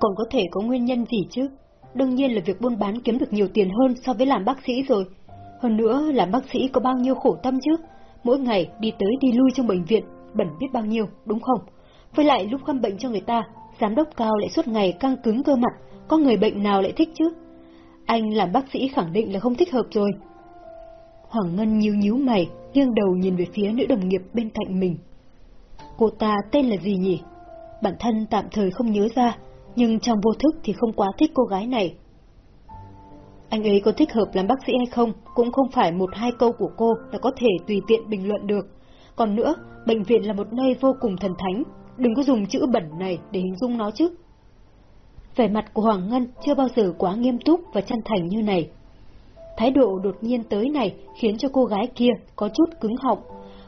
Còn có thể có nguyên nhân gì chứ? Đương nhiên là việc buôn bán kiếm được nhiều tiền hơn so với làm bác sĩ rồi. Hơn nữa, làm bác sĩ có bao nhiêu khổ tâm chứ? Mỗi ngày đi tới đi lui trong bệnh viện, bẩn biết bao nhiêu, đúng không? Với lại lúc khám bệnh cho người ta, giám đốc cao lại suốt ngày căng cứng cơ mặt, có người bệnh nào lại thích chứ? Anh làm bác sĩ khẳng định là không thích hợp rồi. Hoàng Ngân nhíu nhíu mày, nghiêng đầu nhìn về phía nữ đồng nghiệp bên cạnh mình. Cô ta tên là gì nhỉ? Bản thân tạm thời không nhớ ra, nhưng trong vô thức thì không quá thích cô gái này. Anh ấy có thích hợp làm bác sĩ hay không, cũng không phải một hai câu của cô là có thể tùy tiện bình luận được. Còn nữa, bệnh viện là một nơi vô cùng thần thánh, đừng có dùng chữ bẩn này để hình dung nó chứ. Vẻ mặt của Hoàng Ngân chưa bao giờ quá nghiêm túc và chân thành như này. Thái độ đột nhiên tới này khiến cho cô gái kia có chút cứng họng.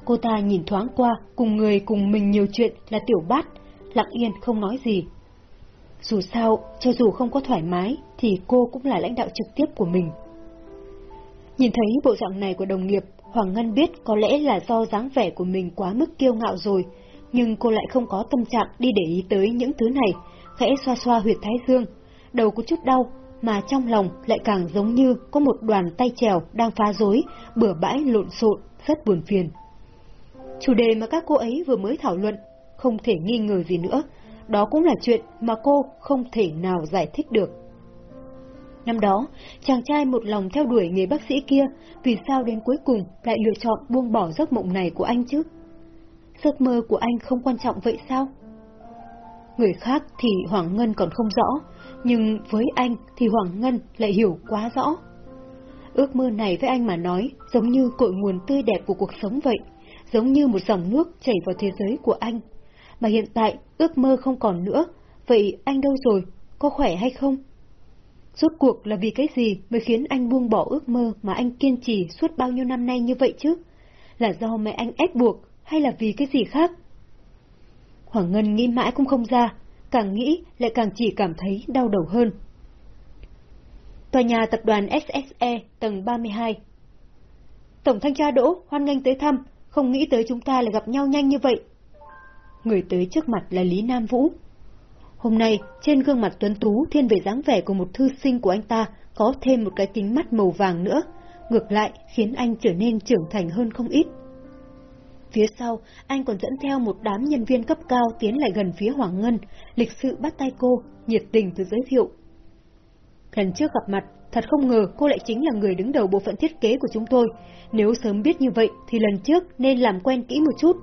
Cô ta nhìn thoáng qua, cùng người cùng mình nhiều chuyện là tiểu bát, lặng yên không nói gì. Dù sao, cho dù không có thoải mái, thì cô cũng là lãnh đạo trực tiếp của mình. Nhìn thấy bộ dạng này của đồng nghiệp, Hoàng Ngân biết có lẽ là do dáng vẻ của mình quá mức kiêu ngạo rồi, nhưng cô lại không có tâm trạng đi để ý tới những thứ này, khẽ xoa xoa huyệt thái dương, đầu có chút đau, mà trong lòng lại càng giống như có một đoàn tay trèo đang phá rối, bừa bãi lộn xộn, rất buồn phiền. Chủ đề mà các cô ấy vừa mới thảo luận, không thể nghi ngờ gì nữa, đó cũng là chuyện mà cô không thể nào giải thích được. Năm đó, chàng trai một lòng theo đuổi nghề bác sĩ kia, vì sao đến cuối cùng lại lựa chọn buông bỏ giấc mộng này của anh chứ? Giấc mơ của anh không quan trọng vậy sao? Người khác thì Hoàng Ngân còn không rõ, nhưng với anh thì Hoàng Ngân lại hiểu quá rõ. Ước mơ này với anh mà nói giống như cội nguồn tươi đẹp của cuộc sống vậy, giống như một dòng nước chảy vào thế giới của anh. Mà hiện tại ước mơ không còn nữa, vậy anh đâu rồi, có khỏe hay không? Rốt cuộc là vì cái gì mới khiến anh buông bỏ ước mơ mà anh kiên trì suốt bao nhiêu năm nay như vậy chứ? Là do mẹ anh ép buộc hay là vì cái gì khác? Hoàng Ngân nghĩ mãi cũng không ra, càng nghĩ lại càng chỉ cảm thấy đau đầu hơn. Tòa nhà tập đoàn SSE tầng 32 Tổng thanh tra Đỗ hoan nghênh tới thăm, không nghĩ tới chúng ta lại gặp nhau nhanh như vậy. Người tới trước mặt là Lý Nam Vũ. Hôm nay, trên gương mặt tuấn tú thiên về dáng vẻ của một thư sinh của anh ta có thêm một cái kính mắt màu vàng nữa, ngược lại khiến anh trở nên trưởng thành hơn không ít. Phía sau, anh còn dẫn theo một đám nhân viên cấp cao tiến lại gần phía Hoàng Ngân, lịch sự bắt tay cô, nhiệt tình từ giới thiệu. Lần trước gặp mặt, thật không ngờ cô lại chính là người đứng đầu bộ phận thiết kế của chúng tôi. Nếu sớm biết như vậy thì lần trước nên làm quen kỹ một chút.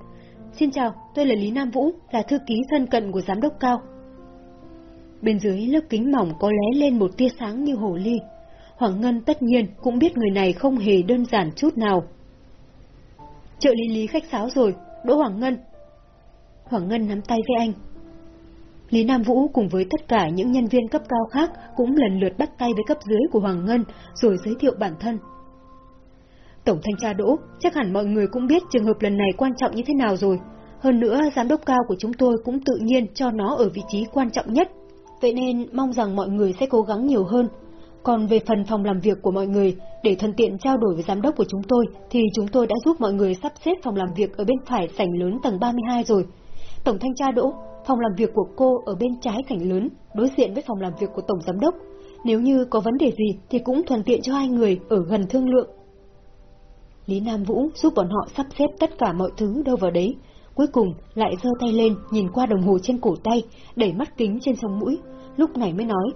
Xin chào, tôi là Lý Nam Vũ, là thư ký thân cận của giám đốc cao. Bên dưới lớp kính mỏng có lé lên một tia sáng như hồ ly. Hoàng Ngân tất nhiên cũng biết người này không hề đơn giản chút nào. Trợ lý Lý khách sáo rồi, Đỗ Hoàng Ngân. Hoàng Ngân nắm tay với anh. Lý Nam Vũ cùng với tất cả những nhân viên cấp cao khác cũng lần lượt bắt tay với cấp dưới của Hoàng Ngân rồi giới thiệu bản thân. Tổng thanh tra Đỗ, chắc hẳn mọi người cũng biết trường hợp lần này quan trọng như thế nào rồi. Hơn nữa, giám đốc cao của chúng tôi cũng tự nhiên cho nó ở vị trí quan trọng nhất. Vậy nên mong rằng mọi người sẽ cố gắng nhiều hơn, còn về phần phòng làm việc của mọi người, để thuận tiện trao đổi với giám đốc của chúng tôi, thì chúng tôi đã giúp mọi người sắp xếp phòng làm việc ở bên phải sảnh lớn tầng 32 rồi. Tổng thanh tra Đỗ, phòng làm việc của cô ở bên trái sảnh lớn, đối diện với phòng làm việc của Tổng Giám đốc. Nếu như có vấn đề gì thì cũng thuận tiện cho hai người ở gần thương lượng. Lý Nam Vũ giúp bọn họ sắp xếp tất cả mọi thứ đâu vào đấy. Cuối cùng lại giơ tay lên nhìn qua đồng hồ trên cổ tay, đẩy mắt kính trên sông mũi, lúc này mới nói.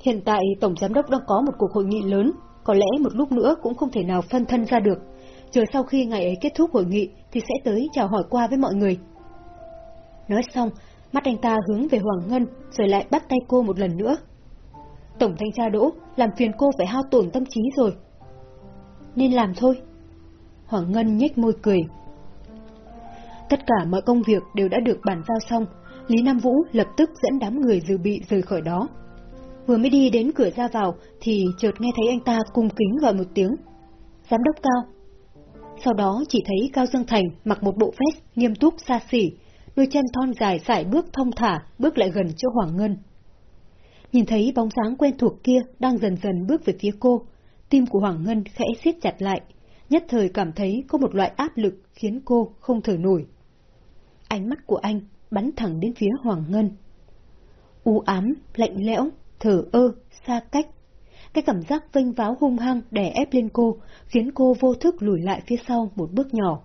Hiện tại Tổng Giám đốc đang có một cuộc hội nghị lớn, có lẽ một lúc nữa cũng không thể nào phân thân ra được. Chờ sau khi ngày ấy kết thúc hội nghị thì sẽ tới chào hỏi qua với mọi người. Nói xong, mắt anh ta hướng về Hoàng Ngân rồi lại bắt tay cô một lần nữa. Tổng thanh tra Đỗ làm phiền cô phải hao tổn tâm trí rồi. Nên làm thôi. Hoàng Ngân nhếch môi cười. Tất cả mọi công việc đều đã được bàn giao xong, Lý Nam Vũ lập tức dẫn đám người dự bị rời khỏi đó. Vừa mới đi đến cửa ra vào thì chợt nghe thấy anh ta cung kính gọi một tiếng. Giám đốc Cao. Sau đó chỉ thấy Cao Dương Thành mặc một bộ vest nghiêm túc xa xỉ, đôi chân thon dài sải bước thông thả bước lại gần chỗ Hoàng Ngân. Nhìn thấy bóng dáng quen thuộc kia đang dần dần bước về phía cô, tim của Hoàng Ngân khẽ siết chặt lại, nhất thời cảm thấy có một loại áp lực khiến cô không thở nổi. Ánh mắt của anh bắn thẳng đến phía Hoàng Ngân. u ám, lạnh lẽo, thở ơ, xa cách. Cái cảm giác vênh váo hung hăng đè ép lên cô, khiến cô vô thức lùi lại phía sau một bước nhỏ.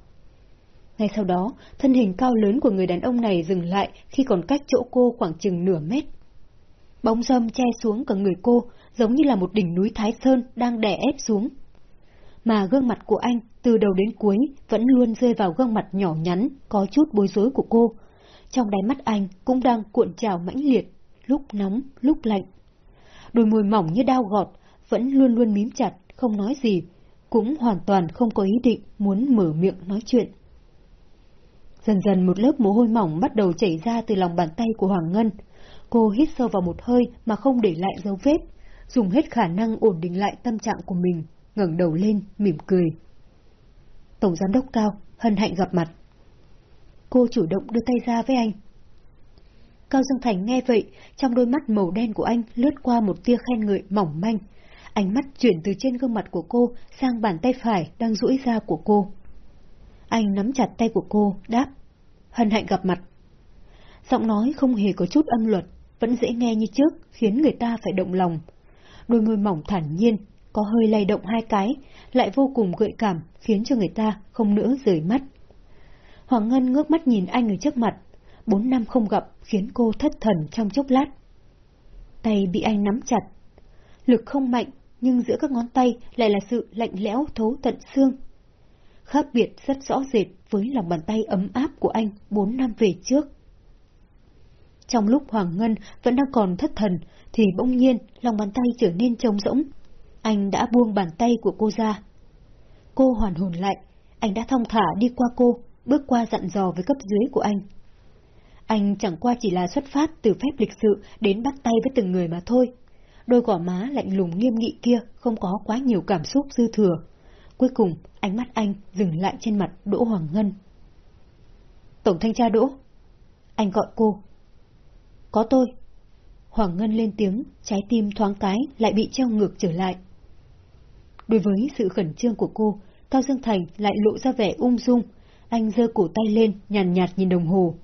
Ngay sau đó, thân hình cao lớn của người đàn ông này dừng lại khi còn cách chỗ cô khoảng chừng nửa mét. Bóng râm che xuống cả người cô, giống như là một đỉnh núi Thái Sơn đang đè ép xuống. Mà gương mặt của anh, từ đầu đến cuối, vẫn luôn rơi vào gương mặt nhỏ nhắn, có chút bối rối của cô. Trong đáy mắt anh cũng đang cuộn trào mãnh liệt, lúc nóng, lúc lạnh. Đôi môi mỏng như đao gọt, vẫn luôn luôn mím chặt, không nói gì, cũng hoàn toàn không có ý định muốn mở miệng nói chuyện. Dần dần một lớp mồ hôi mỏng bắt đầu chảy ra từ lòng bàn tay của Hoàng Ngân. Cô hít sâu vào một hơi mà không để lại dấu vết, dùng hết khả năng ổn định lại tâm trạng của mình, ngẩng đầu lên, mỉm cười. Tổng giám đốc cao, hân hạnh gặp mặt. Cô chủ động đưa tay ra với anh. Cao Dương Thành nghe vậy, trong đôi mắt màu đen của anh lướt qua một tia khen ngợi mỏng manh. Ánh mắt chuyển từ trên gương mặt của cô sang bàn tay phải đang duỗi ra của cô. Anh nắm chặt tay của cô, đáp. Hân hạnh gặp mặt. Giọng nói không hề có chút âm luật, vẫn dễ nghe như trước, khiến người ta phải động lòng. Đôi môi mỏng thản nhiên, có hơi lay động hai cái, lại vô cùng gợi cảm, khiến cho người ta không nữa rời mắt. Hoàng Ngân ngước mắt nhìn anh ở trước mặt, bốn năm không gặp khiến cô thất thần trong chốc lát. Tay bị anh nắm chặt. Lực không mạnh, nhưng giữa các ngón tay lại là sự lạnh lẽo thấu tận xương. Khác biệt rất rõ rệt với lòng bàn tay ấm áp của anh bốn năm về trước. Trong lúc Hoàng Ngân vẫn đang còn thất thần, thì bỗng nhiên lòng bàn tay trở nên trống rỗng. Anh đã buông bàn tay của cô ra. Cô hoàn hồn lại, anh đã thong thả đi qua cô, bước qua dặn dò với cấp dưới của anh. Anh chẳng qua chỉ là xuất phát từ phép lịch sự đến bắt tay với từng người mà thôi. Đôi gò má lạnh lùng nghiêm nghị kia không có quá nhiều cảm xúc dư thừa. Cuối cùng, ánh mắt anh dừng lại trên mặt Đỗ Hoàng Ngân. Tổng thanh tra Đỗ. Anh gọi cô. Có tôi. Hoàng Ngân lên tiếng, trái tim thoáng cái lại bị treo ngược trở lại. Đối với sự khẩn trương của cô, Cao Dương Thành lại lộ ra vẻ ung dung. Anh giơ cổ tay lên, nhàn nhạt, nhạt nhìn đồng hồ.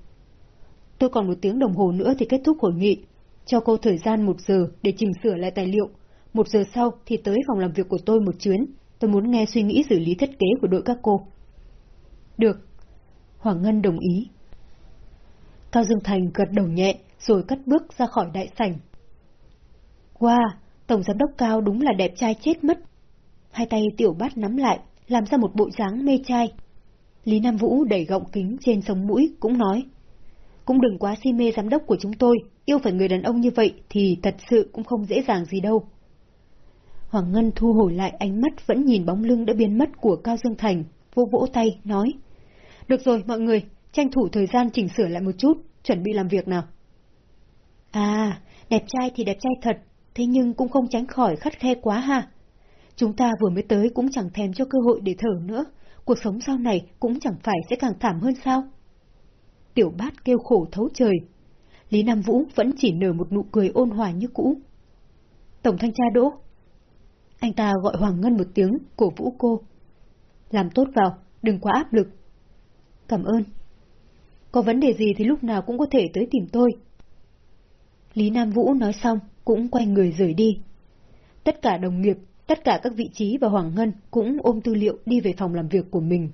Tôi còn một tiếng đồng hồ nữa thì kết thúc hội nghị. Cho cô thời gian một giờ để chỉnh sửa lại tài liệu. Một giờ sau thì tới phòng làm việc của tôi một chuyến. Tôi muốn nghe suy nghĩ xử lý thiết kế của đội các cô. Được. Hoàng Ngân đồng ý. Cao Dương Thành gật đầu nhẹ, rồi cất bước ra khỏi đại sảnh. Wow, Tổng Giám đốc Cao đúng là đẹp trai chết mất. Hai tay tiểu bát nắm lại, làm ra một bộ dáng mê trai. Lý Nam Vũ đẩy gọng kính trên sống mũi, cũng nói. Cũng đừng quá si mê giám đốc của chúng tôi, yêu phải người đàn ông như vậy thì thật sự cũng không dễ dàng gì đâu. Hoàng Ngân thu hồi lại ánh mắt vẫn nhìn bóng lưng đã biến mất của Cao Dương Thành, vô vỗ tay, nói. Được rồi, mọi người, tranh thủ thời gian chỉnh sửa lại một chút, chuẩn bị làm việc nào. À, đẹp trai thì đẹp trai thật, thế nhưng cũng không tránh khỏi khắt khe quá ha. Chúng ta vừa mới tới cũng chẳng thèm cho cơ hội để thở nữa, cuộc sống sau này cũng chẳng phải sẽ càng thảm hơn sao? Tiểu bát kêu khổ thấu trời. Lý Nam Vũ vẫn chỉ nở một nụ cười ôn hòa như cũ. Tổng thanh tra Đỗ, anh ta gọi Hoàng Ngân một tiếng, cổ vũ cô. Làm tốt vào, đừng quá áp lực. Cảm ơn. Có vấn đề gì thì lúc nào cũng có thể tới tìm tôi. Lý Nam Vũ nói xong, cũng quay người rời đi. Tất cả đồng nghiệp, tất cả các vị trí và Hoàng Ngân cũng ôm tư liệu đi về phòng làm việc của mình.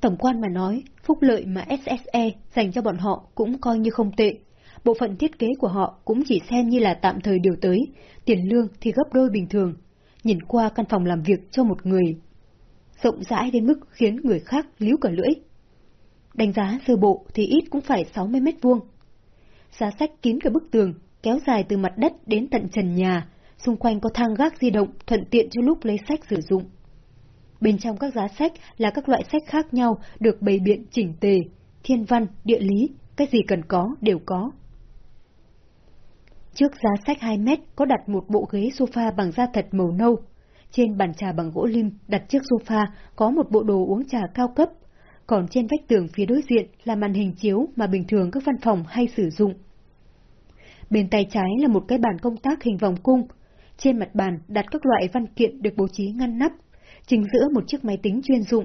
Tổng quan mà nói, phúc lợi mà SSE dành cho bọn họ cũng coi như không tệ, bộ phận thiết kế của họ cũng chỉ xem như là tạm thời điều tới, tiền lương thì gấp đôi bình thường. Nhìn qua căn phòng làm việc cho một người, rộng rãi đến mức khiến người khác líu cả lưỡi. Đánh giá sơ bộ thì ít cũng phải 60 mét vuông. Giá sách kín cả bức tường, kéo dài từ mặt đất đến tận trần nhà, xung quanh có thang gác di động thuận tiện cho lúc lấy sách sử dụng. Bên trong các giá sách là các loại sách khác nhau được bày biện chỉnh tề, thiên văn, địa lý, cái gì cần có đều có. Trước giá sách 2 mét có đặt một bộ ghế sofa bằng da thật màu nâu. Trên bàn trà bằng gỗ lim đặt chiếc sofa có một bộ đồ uống trà cao cấp. Còn trên vách tường phía đối diện là màn hình chiếu mà bình thường các văn phòng hay sử dụng. Bên tay trái là một cái bàn công tác hình vòng cung. Trên mặt bàn đặt các loại văn kiện được bố trí ngăn nắp. Chính giữa một chiếc máy tính chuyên dụng.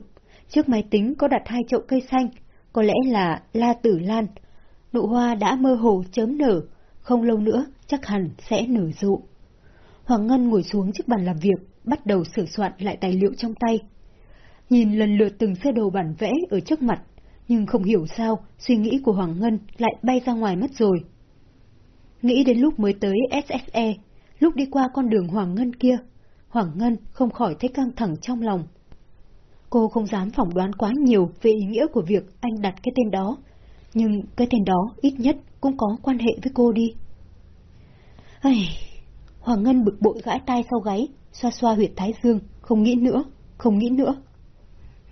Trước máy tính có đặt hai chậu cây xanh, có lẽ là la tử lan. Nụ hoa đã mơ hồ chớm nở, không lâu nữa chắc hẳn sẽ nở rộ. Hoàng Ngân ngồi xuống trước bàn làm việc, bắt đầu sửa soạn lại tài liệu trong tay. Nhìn lần lượt từng sơ đồ bản vẽ ở trước mặt, nhưng không hiểu sao suy nghĩ của Hoàng Ngân lại bay ra ngoài mất rồi. Nghĩ đến lúc mới tới SSE, lúc đi qua con đường Hoàng Ngân kia, Hoàng Ngân không khỏi thấy căng thẳng trong lòng. Cô không dám phỏng đoán quá nhiều về ý nghĩa của việc anh đặt cái tên đó, nhưng cái tên đó ít nhất cũng có quan hệ với cô đi. Ai... Hoàng Ngân bực bội gãi tay sau gáy, xoa xoa huyệt thái dương, không nghĩ nữa, không nghĩ nữa.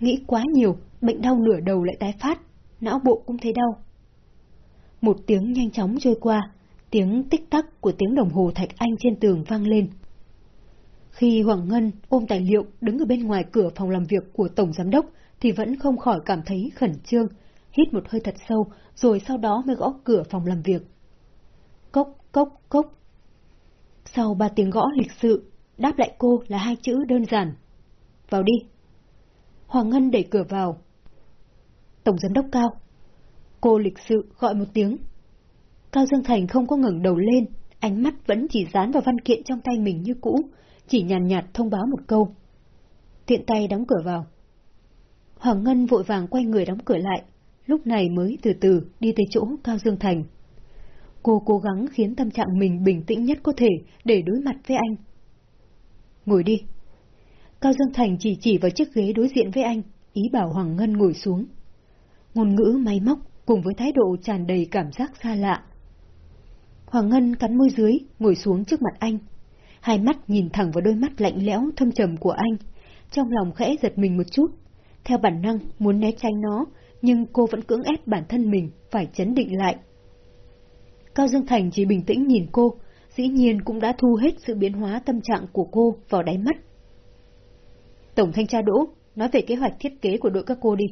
Nghĩ quá nhiều, bệnh đau nửa đầu lại tái phát, não bộ cũng thấy đau. Một tiếng nhanh chóng trôi qua, tiếng tích tắc của tiếng đồng hồ thạch anh trên tường vang lên. Khi Hoàng Ngân ôm tài liệu đứng ở bên ngoài cửa phòng làm việc của Tổng Giám đốc thì vẫn không khỏi cảm thấy khẩn trương, hít một hơi thật sâu rồi sau đó mới gõ cửa phòng làm việc. Cốc, cốc, cốc. Sau ba tiếng gõ lịch sự, đáp lại cô là hai chữ đơn giản. Vào đi. Hoàng Ngân đẩy cửa vào. Tổng Giám đốc Cao. Cô lịch sự gọi một tiếng. Cao Dương Thành không có ngẩng đầu lên, ánh mắt vẫn chỉ dán vào văn kiện trong tay mình như cũ, chỉ nhàn nhạt, nhạt thông báo một câu. Tiện tay đóng cửa vào. Hoàng Ngân vội vàng quay người đóng cửa lại, lúc này mới từ từ đi tới chỗ Cao Dương Thành. Cô cố gắng khiến tâm trạng mình bình tĩnh nhất có thể để đối mặt với anh. Ngồi đi. Cao Dương Thành chỉ chỉ vào chiếc ghế đối diện với anh, ý bảo Hoàng Ngân ngồi xuống. Ngôn ngữ máy móc cùng với thái độ tràn đầy cảm giác xa lạ. Hoàng Ngân cắn môi dưới, ngồi xuống trước mặt anh, hai mắt nhìn thẳng vào đôi mắt lạnh lẽo thâm trầm của anh, trong lòng khẽ giật mình một chút. Theo bản năng muốn né tránh nó, nhưng cô vẫn cưỡng ép bản thân mình phải chấn định lại. Cao Dương Thành chỉ bình tĩnh nhìn cô, dĩ nhiên cũng đã thu hết sự biến hóa tâm trạng của cô vào đáy mắt. Tổng thanh tra Đỗ, nói về kế hoạch thiết kế của đội các cô đi.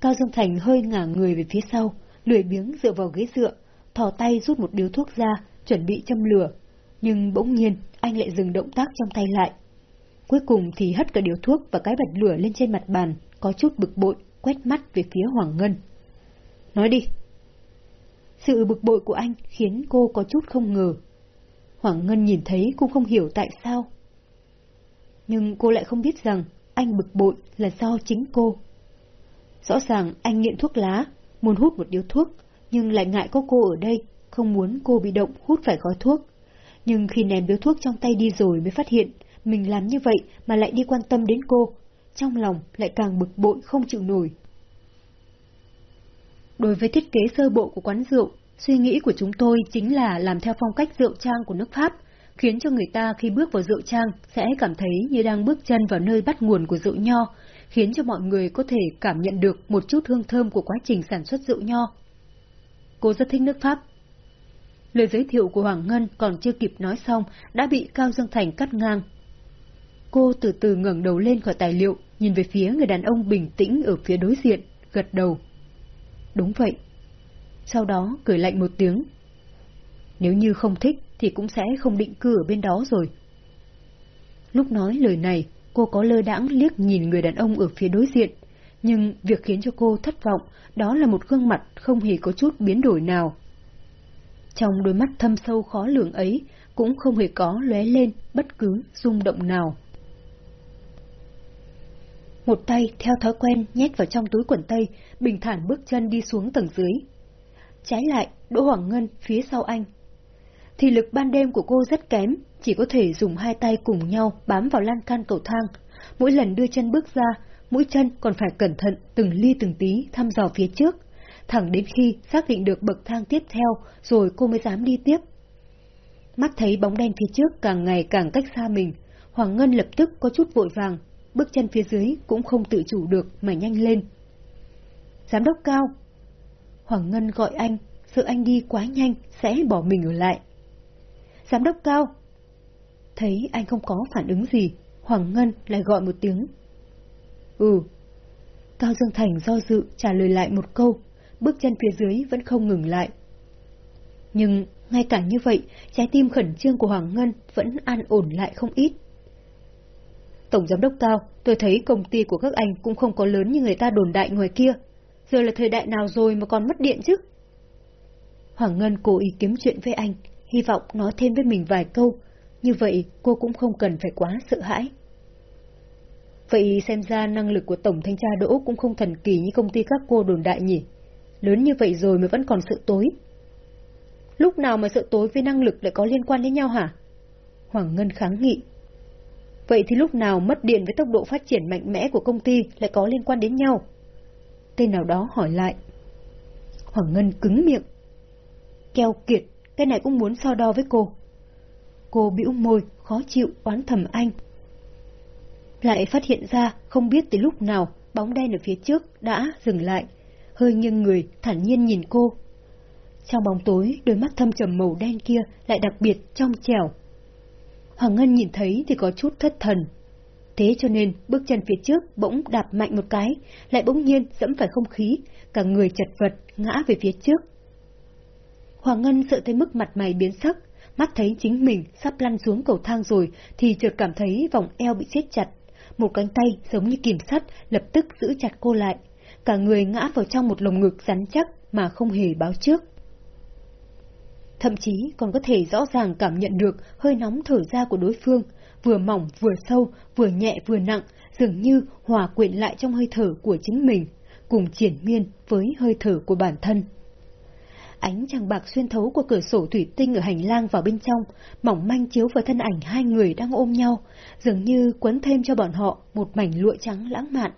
Cao Dương Thành hơi ngả người về phía sau, lười biếng dựa vào ghế dựa, thò tay rút một điếu thuốc ra, chuẩn bị châm lửa, nhưng bỗng nhiên anh lại dừng động tác trong tay lại. Cuối cùng thì hất cả điếu thuốc và cái bật lửa lên trên mặt bàn, có chút bực bội, quét mắt về phía Hoàng Ngân. Nói đi. Sự bực bội của anh khiến cô có chút không ngờ. Hoàng Ngân nhìn thấy cũng không hiểu tại sao. Nhưng cô lại không biết rằng anh bực bội là do chính cô. Rõ ràng anh nghiện thuốc lá, muốn hút một điếu thuốc, nhưng lại ngại có cô ở đây, không muốn cô bị động hút phải gói thuốc nhưng khi ném điếu thuốc trong tay đi rồi mới phát hiện, mình làm như vậy mà lại đi quan tâm đến cô, trong lòng lại càng bực bội không chịu nổi. Đối với thiết kế sơ bộ của quán rượu, suy nghĩ của chúng tôi chính là làm theo phong cách rượu trang của nước Pháp, khiến cho người ta khi bước vào rượu trang sẽ cảm thấy như đang bước chân vào nơi bắt nguồn của rượu nho, khiến cho mọi người có thể cảm nhận được một chút hương thơm của quá trình sản xuất rượu nho. Cô rất thích nước Pháp, Lời giới thiệu của Hoàng Ngân còn chưa kịp nói xong đã bị Cao Dương Thành cắt ngang. Cô từ từ ngẩng đầu lên khỏi tài liệu, nhìn về phía người đàn ông bình tĩnh ở phía đối diện, gật đầu. Đúng vậy. Sau đó cười lạnh một tiếng. Nếu như không thích thì cũng sẽ không định cư ở bên đó rồi. Lúc nói lời này, cô có lơ đãng liếc nhìn người đàn ông ở phía đối diện, nhưng việc khiến cho cô thất vọng đó là một gương mặt không hề có chút biến đổi nào. Trong đôi mắt thâm sâu khó lường ấy cũng không hề có lóe lên bất cứ rung động nào. Một tay theo thói quen nhét vào trong túi quần tây, bình thản bước chân đi xuống tầng dưới. Trái lại, Đỗ Hoàng Ngân phía sau anh. Thì lực ban đêm của cô rất kém, chỉ có thể dùng hai tay cùng nhau bám vào lan can cầu thang. Mỗi lần đưa chân bước ra, mũi chân còn phải cẩn thận từng ly từng tí thăm dò phía trước, thẳng đến khi xác định được bậc thang tiếp theo rồi cô mới dám đi tiếp. Mắt thấy bóng đen phía trước càng ngày càng cách xa mình, Hoàng Ngân lập tức có chút vội vàng, bước chân phía dưới cũng không tự chủ được mà nhanh lên. Giám đốc cao! Hoàng Ngân gọi anh, sợ anh đi quá nhanh sẽ bỏ mình ở lại. Giám đốc cao! Thấy anh không có phản ứng gì, Hoàng Ngân lại gọi một tiếng. Ừ. Cao Dương Thành do dự trả lời lại một câu, bước chân phía dưới vẫn không ngừng lại. Nhưng ngay cả như vậy, trái tim khẩn trương của Hoàng Ngân vẫn an ổn lại không ít. Tổng giám đốc cao, tôi thấy công ty của các anh cũng không có lớn như người ta đồn đại ngoài kia. Giờ là thời đại nào rồi mà còn mất điện chứ? Hoàng Ngân cố ý kiếm chuyện với anh, hy vọng nói thêm với mình vài câu, như vậy cô cũng không cần phải quá sợ hãi. Vậy xem ra năng lực của Tổng Thanh tra Đỗ cũng không thần kỳ như công ty các cô đồn đại nhỉ. Lớn như vậy rồi mà vẫn còn sợ tối. Lúc nào mà sợ tối với năng lực lại có liên quan đến nhau hả? Hoàng Ngân kháng nghị. Vậy thì lúc nào mất điện với tốc độ phát triển mạnh mẽ của công ty lại có liên quan đến nhau? Tên nào đó hỏi lại. Hoàng Ngân cứng miệng. Keo kiệt, cái này cũng muốn so đo với cô. Cô bĩu môi, khó chịu, oán thầm anh. Lại phát hiện ra, không biết từ lúc nào, bóng đen ở phía trước đã dừng lại, hơi nghiêng người, thản nhiên nhìn cô. Trong bóng tối, đôi mắt thâm trầm màu đen kia lại đặc biệt trong trẻo. Hoàng Ngân nhìn thấy thì có chút thất thần. Thế cho nên, bước chân phía trước bỗng đạp mạnh một cái, lại bỗng nhiên dẫm phải không khí, cả người chật vật, ngã về phía trước. Hoàng Ngân sợ tới mức mặt mày biến sắc, mắt thấy chính mình sắp lăn xuống cầu thang rồi thì chợt cảm thấy vòng eo bị siết chặt. Một cánh tay giống như kìm sắt lập tức giữ chặt cô lại. Cả người ngã vào trong một lồng ngực rắn chắc mà không hề báo trước. Thậm chí còn có thể rõ ràng cảm nhận được hơi nóng thở ra của đối phương, vừa mỏng vừa sâu, vừa nhẹ vừa nặng, dường như hòa quyện lại trong hơi thở của chính mình, cùng triển miên với hơi thở của bản thân. Ánh trăng bạc xuyên thấu qua cửa sổ thủy tinh ở hành lang vào bên trong, mỏng manh chiếu vào thân ảnh hai người đang ôm nhau, dường như quấn thêm cho bọn họ một mảnh lụa trắng lãng mạn.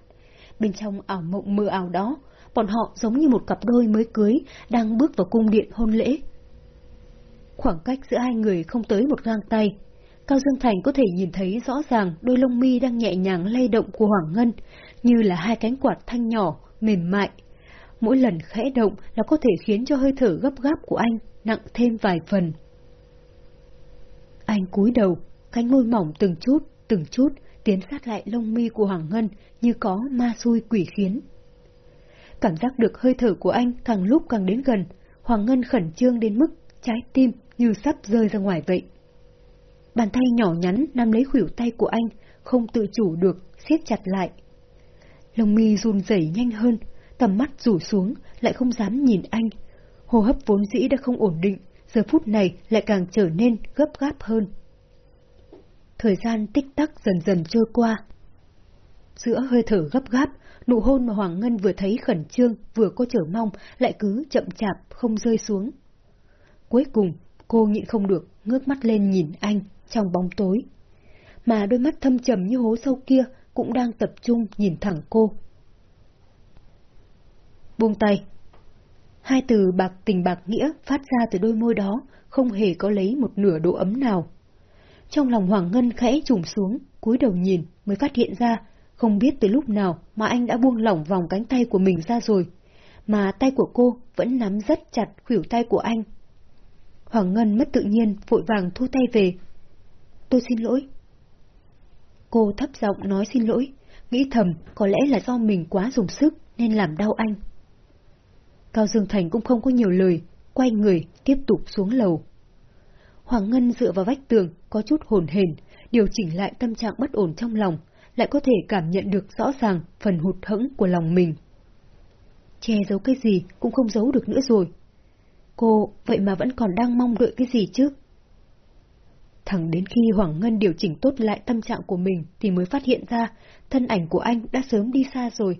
Bên trong ảo mộng mơ ảo đó, bọn họ giống như một cặp đôi mới cưới đang bước vào cung điện hôn lễ. Khoảng cách giữa hai người không tới một gang tay. Cao Dương Thành có thể nhìn thấy rõ ràng đôi lông mi đang nhẹ nhàng lay động của Hoàng Ngân, như là hai cánh quạt thanh nhỏ, mềm mại, mỗi lần khẽ động là có thể khiến cho hơi thở gấp gáp của anh nặng thêm vài phần. Anh cúi đầu, cánh môi mỏng từng chút, từng chút, tiến sát lại lông mi của Hoàng Ngân như có ma xui quỷ khiến. Cảm giác được hơi thở của anh càng lúc càng đến gần, Hoàng Ngân khẩn trương đến mức trái tim như sắp rơi ra ngoài vậy. Bàn tay nhỏ nhắn nắm lấy khuỷu tay của anh, không tự chủ được, siết chặt lại. Lông mi run rẩy nhanh hơn, tầm mắt rủ xuống, lại không dám nhìn anh. Hô hấp vốn dĩ đã không ổn định, giờ phút này lại càng trở nên gấp gáp hơn. Thời gian tích tắc dần dần trôi qua. Giữa hơi thở gấp gáp, nụ hôn mà Hoàng Ngân vừa thấy khẩn trương, vừa có chờ mong, lại cứ chậm chạp, không rơi xuống. Cuối cùng, cô nhịn không được, ngước mắt lên nhìn anh, trong bóng tối. Mà đôi mắt thâm trầm như hố sâu kia cũng đang tập trung nhìn thẳng cô. Buông tay. Hai từ bạc tình bạc nghĩa phát ra từ đôi môi đó, không hề có lấy một nửa độ ấm nào. Trong lòng Hoàng Ngân khẽ trùng xuống, cúi đầu nhìn, mới phát hiện ra, không biết từ lúc nào mà anh đã buông lỏng vòng cánh tay của mình ra rồi, mà tay của cô vẫn nắm rất chặt khuỷu tay của anh. Hoàng Ngân mất tự nhiên, vội vàng thu tay về. Tôi xin lỗi. Cô thấp giọng nói xin lỗi, nghĩ thầm có lẽ là do mình quá dùng sức nên làm đau anh. Cao Dương Thành cũng không có nhiều lời, quay người, tiếp tục xuống lầu. Hoàng Ngân dựa vào vách tường, có chút hồn hển, điều chỉnh lại tâm trạng bất ổn trong lòng, lại có thể cảm nhận được rõ ràng phần hụt hẫng của lòng mình. Che giấu cái gì cũng không giấu được nữa rồi. Cô vậy mà vẫn còn đang mong đợi cái gì chứ? Thẳng đến khi Hoàng Ngân điều chỉnh tốt lại tâm trạng của mình thì mới phát hiện ra thân ảnh của anh đã sớm đi xa rồi.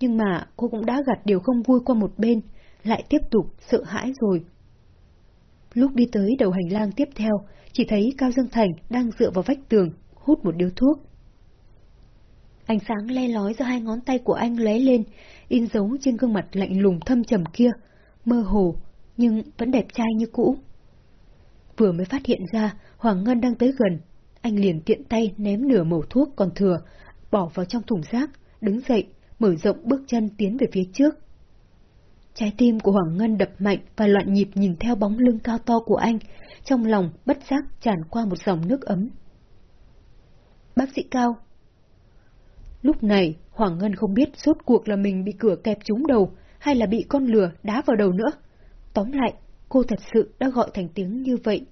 Nhưng mà cô cũng đã gạt điều không vui qua một bên, lại tiếp tục sợ hãi rồi. Lúc đi tới đầu hành lang tiếp theo, chỉ thấy Cao Dương Thành đang dựa vào vách tường, hút một điếu thuốc. Ánh sáng le lói do hai ngón tay của anh lóe lên, in dấu trên gương mặt lạnh lùng thâm trầm kia, mơ hồ, nhưng vẫn đẹp trai như cũ. Vừa mới phát hiện ra Hoàng Ngân đang tới gần, anh liền tiện tay ném nửa mẩu thuốc còn thừa, bỏ vào trong thùng rác, đứng dậy, mở rộng bước chân tiến về phía trước. Trái tim của Hoàng Ngân đập mạnh và loạn nhịp nhìn theo bóng lưng cao to của anh, trong lòng bất giác tràn qua một dòng nước ấm. Bác sĩ Cao Lúc này, Hoàng Ngân không biết suốt cuộc là mình bị cửa kẹp trúng đầu hay là bị con lừa đá vào đầu nữa. Tóm lại, cô thật sự đã gọi thành tiếng như vậy.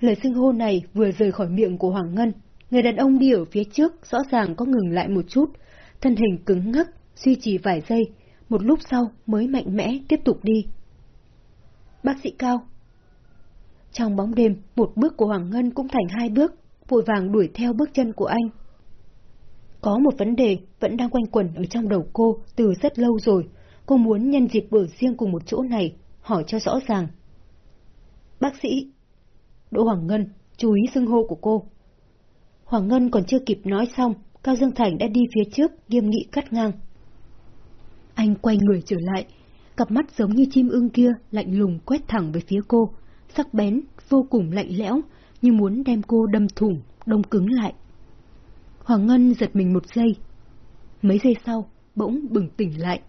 Lời xưng hô này vừa rời khỏi miệng của Hoàng Ngân, người đàn ông đi ở phía trước rõ ràng có ngừng lại một chút, thân hình cứng ngắc, duy trì vài giây, một lúc sau mới mạnh mẽ tiếp tục đi. Bác sĩ Cao. Trong bóng đêm, một bước của Hoàng Ngân cũng thành hai bước, vội vàng đuổi theo bước chân của anh. Có một vấn đề vẫn đang quanh quẩn ở trong đầu cô từ rất lâu rồi. Cô muốn nhân dịp ở riêng cùng một chỗ này, hỏi cho rõ ràng. Bác sĩ. Đỗ Hoàng Ngân, chú ý xưng hô của cô. Hoàng Ngân còn chưa kịp nói xong, Cao Dương Thành đã đi phía trước, nghiêm nghị cắt ngang. Anh quay người trở lại, cặp mắt giống như chim ưng kia lạnh lùng quét thẳng về phía cô, sắc bén, vô cùng lạnh lẽo, như muốn đem cô đâm thủng, đông cứng lại. Hoàng Ngân giật mình một giây. Mấy giây sau, bỗng bừng tỉnh lại.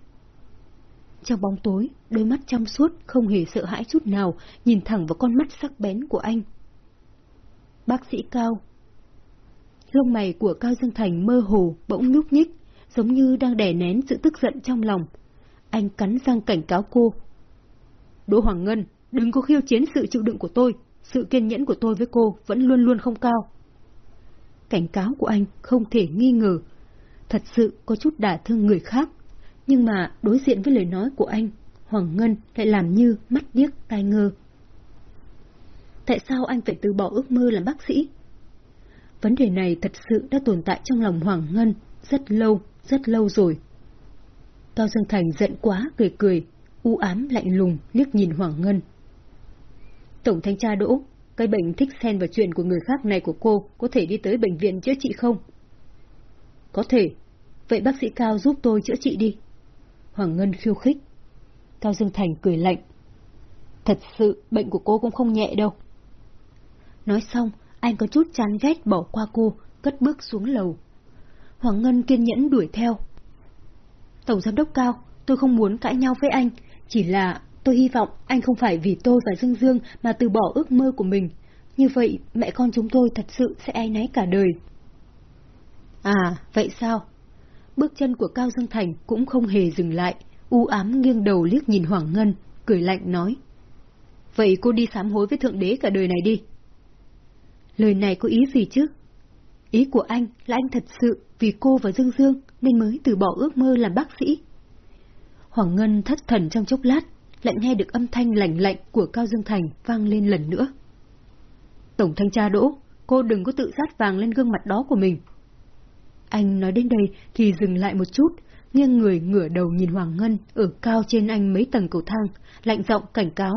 Trong bóng tối, đôi mắt trong suốt không hề sợ hãi chút nào, nhìn thẳng vào con mắt sắc bén của anh. Bác sĩ Cao Lông mày của Cao Dương Thành mơ hồ, bỗng nhúc nhích, giống như đang đè nén sự tức giận trong lòng. Anh cắn răng cảnh cáo cô. Đỗ Hoàng Ngân, đừng có khiêu chiến sự chịu đựng của tôi, sự kiên nhẫn của tôi với cô vẫn luôn luôn không cao. Cảnh cáo của anh không thể nghi ngờ, thật sự có chút đả thương người khác, nhưng mà đối diện với lời nói của anh, Hoàng Ngân lại làm như mắt điếc tai ngơ. Tại sao anh phải từ bỏ ước mơ làm bác sĩ? Vấn đề này thật sự đã tồn tại trong lòng Hoàng Ngân rất lâu, rất lâu rồi. Cao Dương Thành giận quá, cười cười, u ám lạnh lùng liếc nhìn Hoàng Ngân. Tổng thanh tra Đỗ, cái bệnh thích xen vào chuyện của người khác này của cô có thể đi tới bệnh viện chữa trị không? Có thể. Vậy bác sĩ Cao giúp tôi chữa trị đi. Hoàng Ngân khiêu khích. Cao Dương Thành cười lạnh. Thật sự, bệnh của cô cũng không nhẹ đâu. Nói xong, anh có chút chán ghét bỏ qua cô, cất bước xuống lầu. Hoàng Ngân kiên nhẫn đuổi theo. Tổng giám đốc Cao, tôi không muốn cãi nhau với anh, chỉ là tôi hy vọng anh không phải vì tôi và Dương Dương mà từ bỏ ước mơ của mình. Như vậy, mẹ con chúng tôi thật sự sẽ ai náy cả đời. À, vậy sao? Bước chân của Cao Dương Thành cũng không hề dừng lại, u ám nghiêng đầu liếc nhìn Hoàng Ngân, cười lạnh nói. Vậy cô đi sám hối với Thượng Đế cả đời này đi. Lời này có ý gì chứ? Ý của anh là anh thật sự vì cô và Dương Dương nên mới từ bỏ ước mơ làm bác sĩ. Hoàng Ngân thất thần trong chốc lát, lại nghe được âm thanh lạnh lạnh của Cao Dương Thành vang lên lần nữa. Tổng thanh tra Đỗ, cô đừng có tự sát vàng lên gương mặt đó của mình. Anh nói đến đây thì dừng lại một chút, nghiêng người ngửa đầu nhìn Hoàng Ngân ở cao trên anh mấy tầng cầu thang, lạnh giọng cảnh cáo.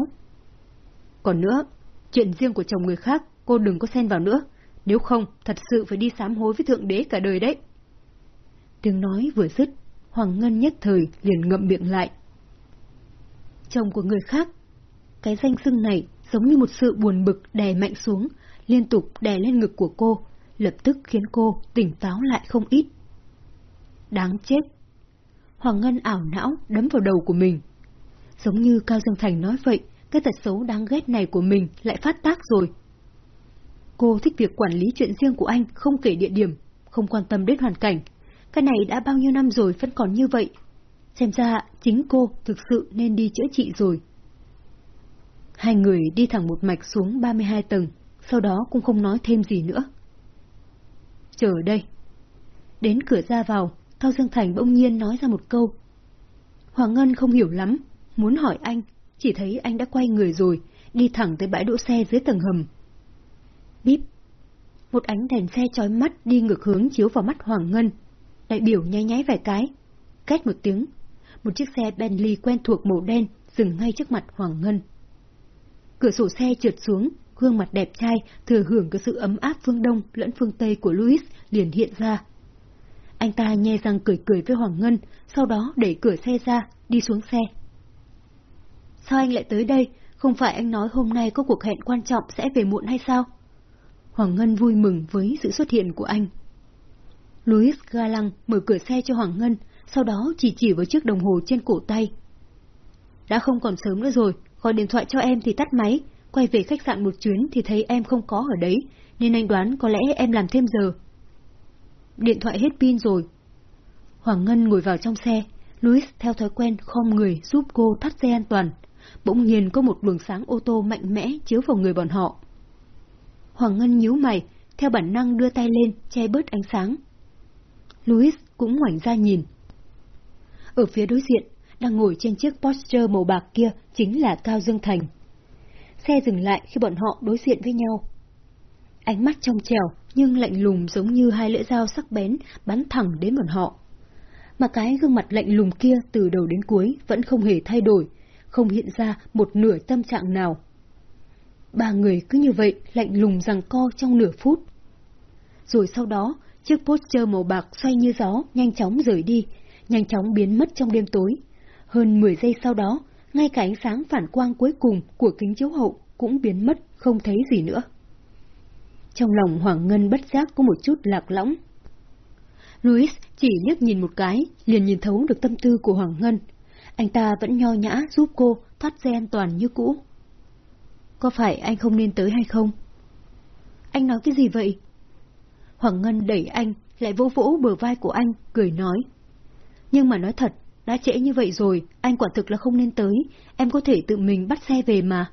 Còn nữa, chuyện riêng của chồng người khác cô đừng có xen vào nữa, nếu không thật sự phải đi sám hối với Thượng Đế cả đời đấy. Tiếng nói vừa dứt, Hoàng Ngân nhất thời liền ngậm miệng lại. Chồng của người khác, cái danh xưng này giống như một sự buồn bực đè mạnh xuống, liên tục đè lên ngực của cô, lập tức khiến cô tỉnh táo lại không ít. Đáng chết! Hoàng Ngân ảo não đấm vào đầu của mình. Giống như Cao Dương Thành nói vậy, cái tật xấu đáng ghét này của mình lại phát tác rồi. Cô thích việc quản lý chuyện riêng của anh, không kể địa điểm, không quan tâm đến hoàn cảnh. Cái này đã bao nhiêu năm rồi vẫn còn như vậy. Xem ra chính cô thực sự nên đi chữa trị rồi. Hai người đi thẳng một mạch xuống 32 tầng, sau đó cũng không nói thêm gì nữa. Chờ đây. Đến cửa ra vào, Cao Dương Thành bỗng nhiên nói ra một câu. Hoàng Ngân không hiểu lắm, muốn hỏi anh, chỉ thấy anh đã quay người rồi, đi thẳng tới bãi đỗ xe dưới tầng hầm. Bíp! Một ánh đèn xe chói mắt đi ngược hướng chiếu vào mắt Hoàng Ngân. Đại biểu nháy nháy vài cái. Két một tiếng, một chiếc xe Bentley quen thuộc màu đen dừng ngay trước mặt Hoàng Ngân. Cửa sổ xe trượt xuống, gương mặt đẹp trai thừa hưởng cái sự ấm áp phương Đông lẫn phương Tây của Louis liền hiện ra. Anh ta nhe răng cười cười với Hoàng Ngân, sau đó đẩy cửa xe ra, đi xuống xe. Sao anh lại tới đây? Không phải anh nói hôm nay có cuộc hẹn quan trọng sẽ về muộn hay sao? Hoàng Ngân vui mừng với sự xuất hiện của anh. Louis Galang mở cửa xe cho Hoàng Ngân, sau đó chỉ chỉ vào chiếc đồng hồ trên cổ tay. Đã không còn sớm nữa rồi, gọi điện thoại cho em thì tắt máy, quay về khách sạn một chuyến thì thấy em không có ở đấy, nên anh đoán có lẽ em làm thêm giờ. Điện thoại hết pin rồi. Hoàng Ngân ngồi vào trong xe, Louis theo thói quen khom người giúp cô thắt dây an toàn. Bỗng nhiên có một luồng sáng ô tô mạnh mẽ chiếu vào người bọn họ. Hoàng Ngân nhíu mày, theo bản năng đưa tay lên, che bớt ánh sáng. Louis cũng ngoảnh ra nhìn. Ở phía đối diện, đang ngồi trên chiếc Porsche màu bạc kia chính là Cao Dương Thành. xe dừng lại khi bọn họ đối diện với nhau. Ánh mắt trong trèo nhưng lạnh lùng giống như hai lưỡi dao sắc bén bắn thẳng đến bọn họ. Mà cái gương mặt lạnh lùng kia từ đầu đến cuối vẫn không hề thay đổi, không hiện ra một nửa tâm trạng nào. Ba người cứ như vậy lạnh lùng rằng co trong nửa phút. Rồi sau đó, chiếc poster màu bạc xoay như gió nhanh chóng rời đi, nhanh chóng biến mất trong đêm tối. Hơn 10 giây sau đó, ngay cả ánh sáng phản quang cuối cùng của kính chiếu hậu cũng biến mất, không thấy gì nữa. Trong lòng Hoàng Ngân bất giác có một chút lạc lõng. Louis chỉ liếc nhìn một cái, liền nhìn thấu được tâm tư của Hoàng Ngân. Anh ta vẫn nho nhã giúp cô thoát dây an toàn như cũ. Có phải anh không nên tới hay không? Anh nói cái gì vậy? Hoàng Ngân đẩy anh, lại vỗ vỗ bờ vai của anh, cười nói. Nhưng mà nói thật, đã trễ như vậy rồi, anh quả thực là không nên tới, em có thể tự mình bắt xe về mà.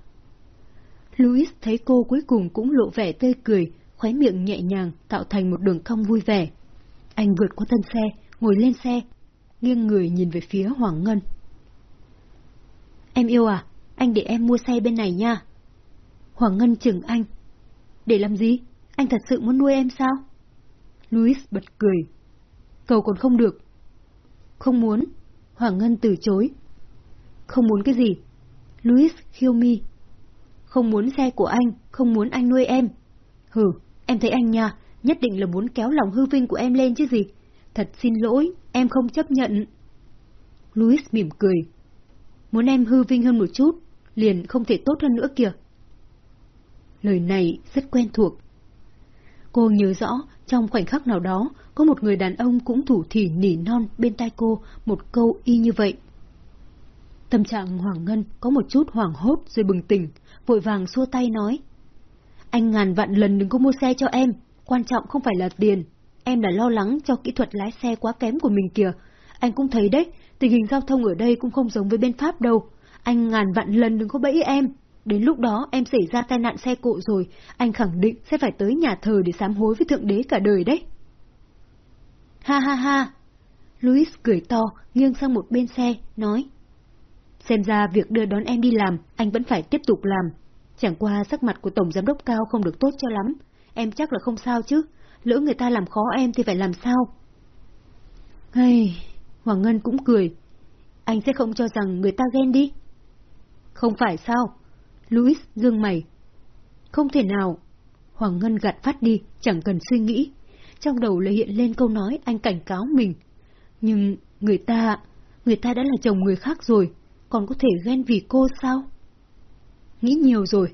Louis thấy cô cuối cùng cũng lộ vẻ tươi cười, khóe miệng nhẹ nhàng, tạo thành một đường cong vui vẻ. Anh vượt qua thân xe, ngồi lên xe, nghiêng người nhìn về phía Hoàng Ngân. Em yêu à, anh để em mua xe bên này nha. Hoàng Ngân chừng anh. Để làm gì? Anh thật sự muốn nuôi em sao? Louis bật cười. Cầu còn không được. Không muốn. Hoàng Ngân từ chối. Không muốn cái gì? Louis khiêu mi. Không muốn xe của anh, không muốn anh nuôi em. Hừ, em thấy anh nha, nhất định là muốn kéo lòng hư vinh của em lên chứ gì. Thật xin lỗi, em không chấp nhận. Louis mỉm cười. Muốn em hư vinh hơn một chút, liền không thể tốt hơn nữa kìa. Lời này rất quen thuộc. Cô nhớ rõ, trong khoảnh khắc nào đó, có một người đàn ông cũng thủ thỉ nỉ non bên tai cô một câu y như vậy. Tâm trạng Hoàng Ngân có một chút hoảng hốt rồi bừng tỉnh, vội vàng xua tay nói. Anh ngàn vạn lần đừng có mua xe cho em, quan trọng không phải là tiền. Em đã lo lắng cho kỹ thuật lái xe quá kém của mình kìa. Anh cũng thấy đấy, tình hình giao thông ở đây cũng không giống với bên Pháp đâu. Anh ngàn vạn lần đừng có bẫy em. Đến lúc đó em xảy ra tai nạn xe cộ rồi, anh khẳng định sẽ phải tới nhà thờ để sám hối với Thượng Đế cả đời đấy. Ha ha ha! Louis cười to, nghiêng sang một bên xe, nói. Xem ra việc đưa đón em đi làm, anh vẫn phải tiếp tục làm. Chẳng qua sắc mặt của Tổng Giám đốc Cao không được tốt cho lắm. Em chắc là không sao chứ. Lỡ người ta làm khó em thì phải làm sao? hey Hoàng Ngân cũng cười. Anh sẽ không cho rằng người ta ghen đi. Không phải sao? Louis dương mày. Không thể nào. Hoàng Ngân gạt phát đi, chẳng cần suy nghĩ. Trong đầu lại hiện lên câu nói anh cảnh cáo mình. Nhưng người ta... Người ta đã là chồng người khác rồi còn có thể ghen vì cô sao? Nghĩ nhiều rồi.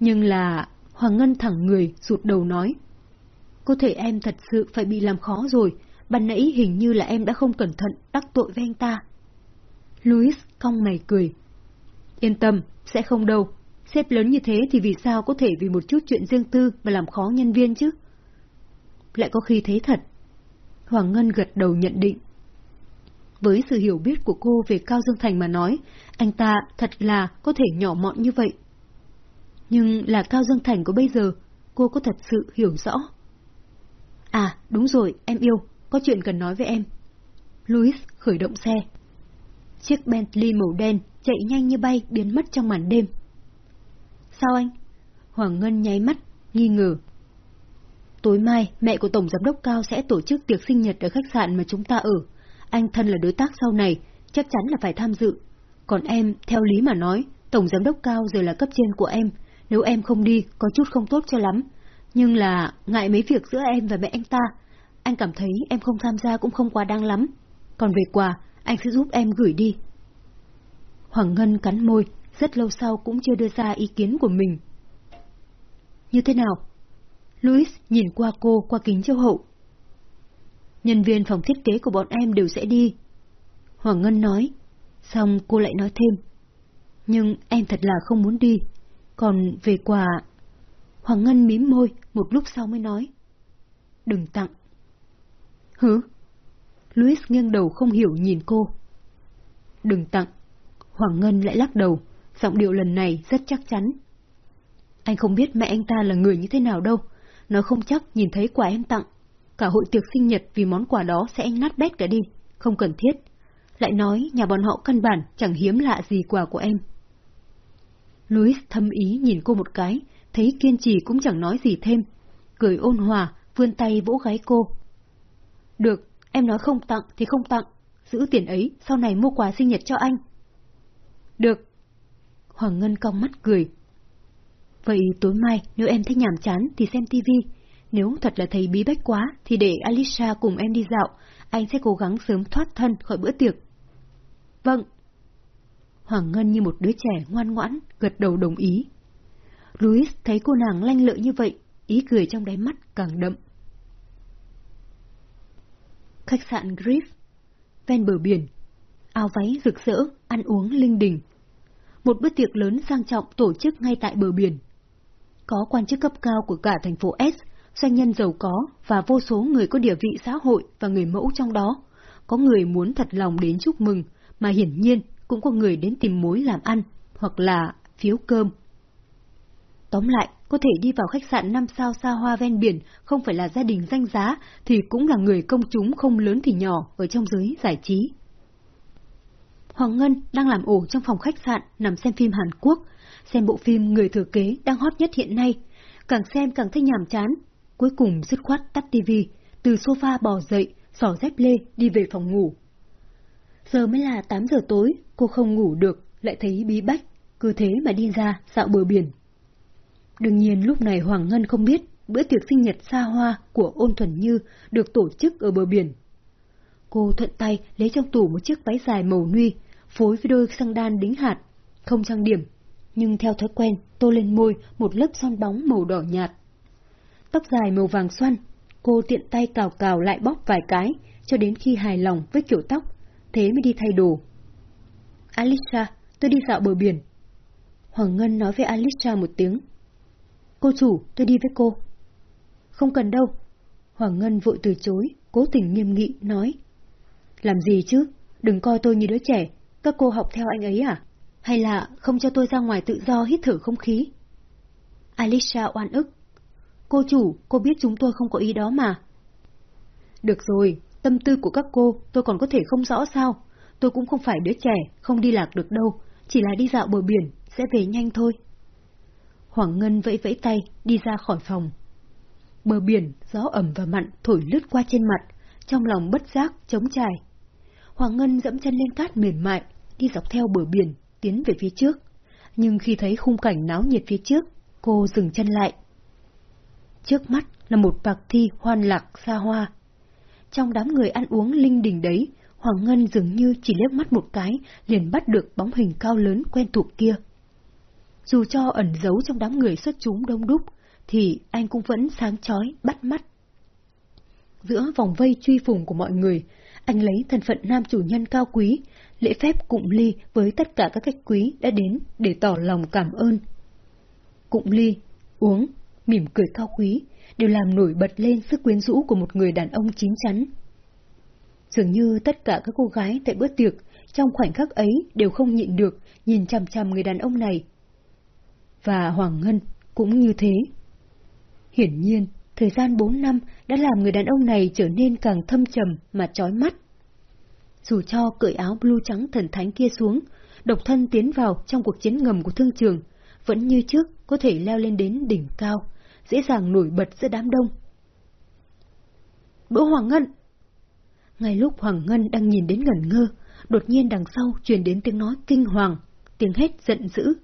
Nhưng là... Hoàng Ngân thẳng người, rụt đầu nói. Có thể em thật sự phải bị làm khó rồi, ban nãy hình như là em đã không cẩn thận đắc tội với anh ta. Louis cong mày cười. Yên tâm, sẽ không đâu. Sếp lớn như thế thì vì sao có thể vì một chút chuyện riêng tư mà làm khó nhân viên chứ? Lại có khi thế thật. Hoàng Ngân gật đầu nhận định. Với sự hiểu biết của cô về Cao Dương Thành mà nói, anh ta thật là có thể nhỏ mọn như vậy. Nhưng là Cao Dương Thành của bây giờ, cô có thật sự hiểu rõ. À, đúng rồi, em yêu, có chuyện cần nói với em. Louis khởi động xe. Chiếc Bentley màu đen chạy nhanh như bay biến mất trong màn đêm. Sao anh? Hoàng Ngân nháy mắt, nghi ngờ. Tối mai, mẹ của Tổng Giám đốc Cao sẽ tổ chức tiệc sinh nhật ở khách sạn mà chúng ta ở anh thân là đối tác sau này, chắc chắn là phải tham dự. Còn em, theo lý mà nói, Tổng Giám đốc Cao rồi là cấp trên của em, nếu em không đi, có chút không tốt cho lắm. Nhưng là, ngại mấy việc giữa em và mẹ anh ta, anh cảm thấy em không tham gia cũng không quá đáng lắm. Còn về quà, anh sẽ giúp em gửi đi. Hoàng Ngân cắn môi, rất lâu sau cũng chưa đưa ra ý kiến của mình. Như thế nào? Louis nhìn qua cô qua kính châu hậu, nhân viên phòng thiết kế của bọn em đều sẽ đi. Hoàng Ngân nói, xong cô lại nói thêm. Nhưng em thật là không muốn đi, còn về quà... Hoàng Ngân mím môi, một lúc sau mới nói. Đừng tặng. Hứ? Louis nghiêng đầu không hiểu nhìn cô. Đừng tặng. Hoàng Ngân lại lắc đầu, giọng điệu lần này rất chắc chắn. Anh không biết mẹ anh ta là người như thế nào đâu, nó không chắc nhìn thấy quà em tặng, cả hội tiệc sinh nhật vì món quà đó sẽ anh nát bét cả đi, không cần thiết. Lại nói nhà bọn họ căn bản chẳng hiếm lạ gì quà của em. Louis thâm ý nhìn cô một cái, thấy kiên trì cũng chẳng nói gì thêm. Cười ôn hòa, vươn tay vỗ gáy cô. Được, em nói không tặng thì không tặng, giữ tiền ấy, sau này mua quà sinh nhật cho anh. Được. Hoàng Ngân cong mắt cười. Vậy tối mai, nếu em thấy nhàm chán thì xem tivi. Nếu thật là thấy bí bách quá, thì để Alicia cùng em đi dạo, anh sẽ cố gắng sớm thoát thân khỏi bữa tiệc. Vâng. Hoàng Ngân như một đứa trẻ ngoan ngoãn, gật đầu đồng ý. Louis thấy cô nàng lanh lợi như vậy, ý cười trong đáy mắt càng đậm. Khách sạn Griff, ven bờ biển, áo váy rực rỡ, ăn uống linh đình. Một bữa tiệc lớn sang trọng tổ chức ngay tại bờ biển. Có quan chức cấp cao của cả thành phố S, doanh nhân giàu có và vô số người có địa vị xã hội và người mẫu trong đó. Có người muốn thật lòng đến chúc mừng, mà hiển nhiên cũng có người đến tìm mối làm ăn, hoặc là phiếu cơm. Tóm lại, có thể đi vào khách sạn năm sao xa hoa ven biển không phải là gia đình danh giá, thì cũng là người công chúng không lớn thì nhỏ ở trong giới giải trí. Hoàng Ngân đang làm ổ trong phòng khách sạn nằm xem phim Hàn Quốc, xem bộ phim Người Thừa Kế đang hot nhất hiện nay. Càng xem càng thấy nhàm chán, cuối cùng dứt khoát tắt tivi, từ sofa bò dậy, xỏ dép lê đi về phòng ngủ. Giờ mới là 8 giờ tối, cô không ngủ được, lại thấy bí bách, cứ thế mà đi ra dạo bờ biển. Đương nhiên lúc này Hoàng Ngân không biết bữa tiệc sinh nhật xa hoa của ôn thuần như được tổ chức ở bờ biển. Cô thuận tay lấy trong tủ một chiếc váy dài màu nuy, phối với đôi xăng đan đính hạt, không trang điểm, nhưng theo thói quen tô lên môi một lớp son bóng màu đỏ nhạt. Tóc dài màu vàng xoăn, cô tiện tay cào cào lại bóp vài cái, cho đến khi hài lòng với kiểu tóc, thế mới đi thay đồ. Alicia, tôi đi dạo bờ biển. Hoàng Ngân nói với Alicia một tiếng. Cô chủ, tôi đi với cô. Không cần đâu. Hoàng Ngân vội từ chối, cố tình nghiêm nghị, nói. Làm gì chứ? Đừng coi tôi như đứa trẻ. Các cô học theo anh ấy à? Hay là không cho tôi ra ngoài tự do hít thở không khí? Alicia oan ức. Cô chủ, cô biết chúng tôi không có ý đó mà. Được rồi, tâm tư của các cô tôi còn có thể không rõ sao. Tôi cũng không phải đứa trẻ, không đi lạc được đâu, chỉ là đi dạo bờ biển, sẽ về nhanh thôi. Hoàng Ngân vẫy vẫy tay, đi ra khỏi phòng. Bờ biển, gió ẩm và mặn thổi lướt qua trên mặt, trong lòng bất giác, chống trải. Hoàng Ngân dẫm chân lên cát mềm mại, đi dọc theo bờ biển, tiến về phía trước. Nhưng khi thấy khung cảnh náo nhiệt phía trước, cô dừng chân lại. Trước mắt là một bạc thi hoan lạc xa hoa. Trong đám người ăn uống linh đình đấy, Hoàng Ngân dường như chỉ liếc mắt một cái, liền bắt được bóng hình cao lớn quen thuộc kia. Dù cho ẩn giấu trong đám người xuất chúng đông đúc, thì anh cũng vẫn sáng chói, bắt mắt. Giữa vòng vây truy phùng của mọi người, anh lấy thân phận nam chủ nhân cao quý, lễ phép cụm ly với tất cả các khách quý đã đến để tỏ lòng cảm ơn. Cụm ly, uống, mỉm cười cao quý, đều làm nổi bật lên sức quyến rũ của một người đàn ông chín chắn. Dường như tất cả các cô gái tại bữa tiệc, trong khoảnh khắc ấy đều không nhịn được, nhìn chằm chằm người đàn ông này. Và Hoàng Ngân cũng như thế. Hiển nhiên, thời gian bốn năm đã làm người đàn ông này trở nên càng thâm trầm mà chói mắt. Dù cho cởi áo blue trắng thần thánh kia xuống, độc thân tiến vào trong cuộc chiến ngầm của thương trường, vẫn như trước có thể leo lên đến đỉnh cao, dễ dàng nổi bật giữa đám đông. Đỗ Hoàng Ngân! Ngay lúc Hoàng Ngân đang nhìn đến ngẩn ngơ, đột nhiên đằng sau truyền đến tiếng nói kinh hoàng, tiếng hét giận dữ.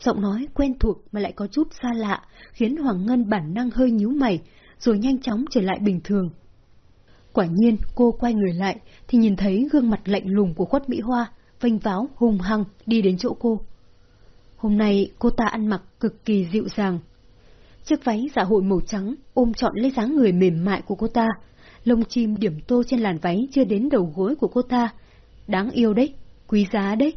Giọng nói quen thuộc mà lại có chút xa lạ, khiến Hoàng Ngân bản năng hơi nhíu mày, rồi nhanh chóng trở lại bình thường. Quả nhiên, cô quay người lại, thì nhìn thấy gương mặt lạnh lùng của khuất Mỹ Hoa, vênh váo, hùng hăng, đi đến chỗ cô. Hôm nay, cô ta ăn mặc cực kỳ dịu dàng. Chiếc váy dạ hội màu trắng ôm trọn lấy dáng người mềm mại của cô ta, lông chim điểm tô trên làn váy chưa đến đầu gối của cô ta. Đáng yêu đấy, quý giá đấy.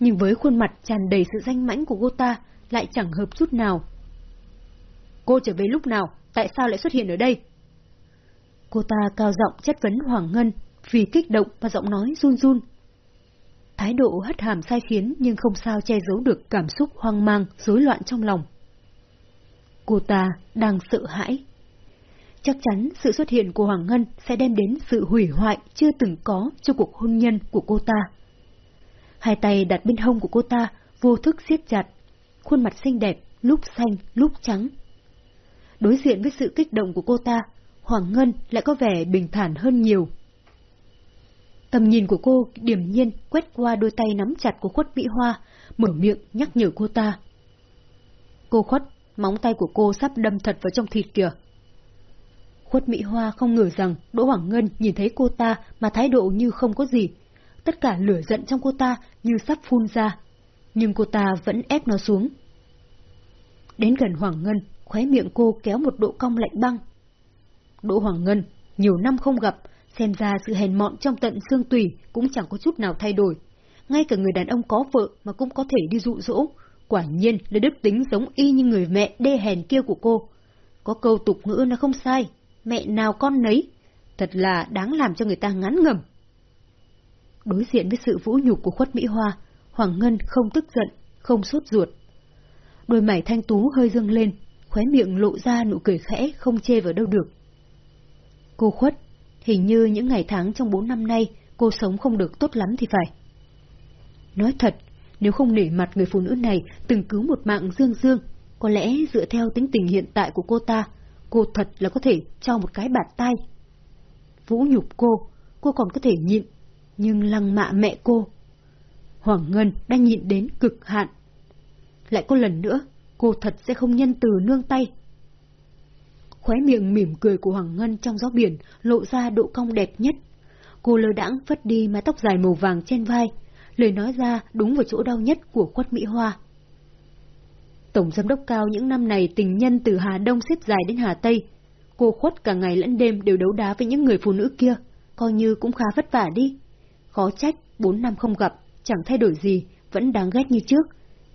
Nhưng với khuôn mặt tràn đầy sự danh mãnh của cô ta, lại chẳng hợp chút nào. Cô trở về lúc nào? Tại sao lại xuất hiện ở đây? Cô ta cao giọng chất vấn Hoàng Ngân, vì kích động và giọng nói run run. Thái độ hất hàm sai khiến nhưng không sao che giấu được cảm xúc hoang mang, rối loạn trong lòng. Cô ta đang sợ hãi. Chắc chắn sự xuất hiện của Hoàng Ngân sẽ đem đến sự hủy hoại chưa từng có cho cuộc hôn nhân của cô ta. Hai tay đặt bên hông của cô ta, vô thức siết chặt, khuôn mặt xinh đẹp, lúc xanh, lúc trắng. Đối diện với sự kích động của cô ta, Hoàng Ngân lại có vẻ bình thản hơn nhiều. Tầm nhìn của cô điểm nhiên quét qua đôi tay nắm chặt của khuất Mỹ Hoa, mở miệng nhắc nhở cô ta. Cô khuất, móng tay của cô sắp đâm thật vào trong thịt kìa. Khuất Mỹ Hoa không ngờ rằng Đỗ Hoàng Ngân nhìn thấy cô ta mà thái độ như không có gì. Tất cả lửa giận trong cô ta như sắp phun ra. Nhưng cô ta vẫn ép nó xuống. Đến gần Hoàng Ngân, khóe miệng cô kéo một độ cong lạnh băng. Đỗ Hoàng Ngân, nhiều năm không gặp, xem ra sự hèn mọn trong tận xương tùy cũng chẳng có chút nào thay đổi. Ngay cả người đàn ông có vợ mà cũng có thể đi dụ dỗ. Quả nhiên là đức tính giống y như người mẹ đê hèn kia của cô. Có câu tục ngữ nó không sai, mẹ nào con nấy. Thật là đáng làm cho người ta ngán ngầm. Đối diện với sự vũ nhục của khuất Mỹ Hoa, Hoàng Ngân không tức giận, không sốt ruột. Đôi mày thanh tú hơi dâng lên, khóe miệng lộ ra nụ cười khẽ không chê vào đâu được. Cô khuất, hình như những ngày tháng trong bốn năm nay cô sống không được tốt lắm thì phải. Nói thật, nếu không nể mặt người phụ nữ này từng cứu một mạng dương dương, có lẽ dựa theo tính tình hiện tại của cô ta, cô thật là có thể cho một cái bạt tay. Vũ nhục cô, cô còn có thể nhịn, nhưng lăng mạ mẹ cô. Hoàng Ngân đang nhịn đến cực hạn. Lại có lần nữa, cô thật sẽ không nhân từ nương tay. Khóe miệng mỉm cười của Hoàng Ngân trong gió biển lộ ra độ cong đẹp nhất. Cô lơ đãng vất đi mái tóc dài màu vàng trên vai, lời nói ra đúng vào chỗ đau nhất của khuất Mỹ Hoa. Tổng giám đốc cao những năm này tình nhân từ Hà Đông xếp dài đến Hà Tây. Cô khuất cả ngày lẫn đêm đều đấu đá với những người phụ nữ kia, coi như cũng khá vất vả đi. Khó trách, bốn năm không gặp, chẳng thay đổi gì, vẫn đáng ghét như trước,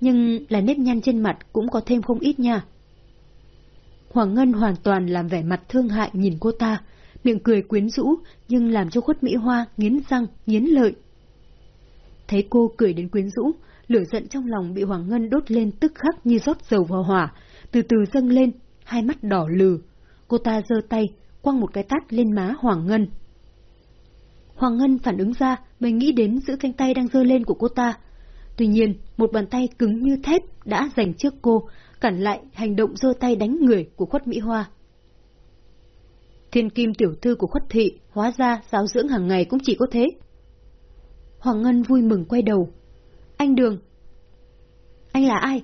nhưng là nếp nhăn trên mặt cũng có thêm không ít nha. Hoàng Ngân hoàn toàn làm vẻ mặt thương hại nhìn cô ta, miệng cười quyến rũ nhưng làm cho khuất Mỹ Hoa nghiến răng, nghiến lợi. Thấy cô cười đến quyến rũ, lửa giận trong lòng bị Hoàng Ngân đốt lên tức khắc như rót dầu vào hỏa, từ từ dâng lên, hai mắt đỏ lừ. Cô ta giơ tay, quăng một cái tát lên má Hoàng Ngân. Hoàng Ngân phản ứng ra, mình nghĩ đến giữ cánh tay đang giơ lên của cô ta. Tuy nhiên, một bàn tay cứng như thép đã giành trước cô, cản lại hành động giơ tay đánh người của khuất Mỹ Hoa. Thiên kim tiểu thư của khuất thị, hóa ra giáo dưỡng hàng ngày cũng chỉ có thế. Hoàng Ngân vui mừng quay đầu. Anh Đường! Anh là ai?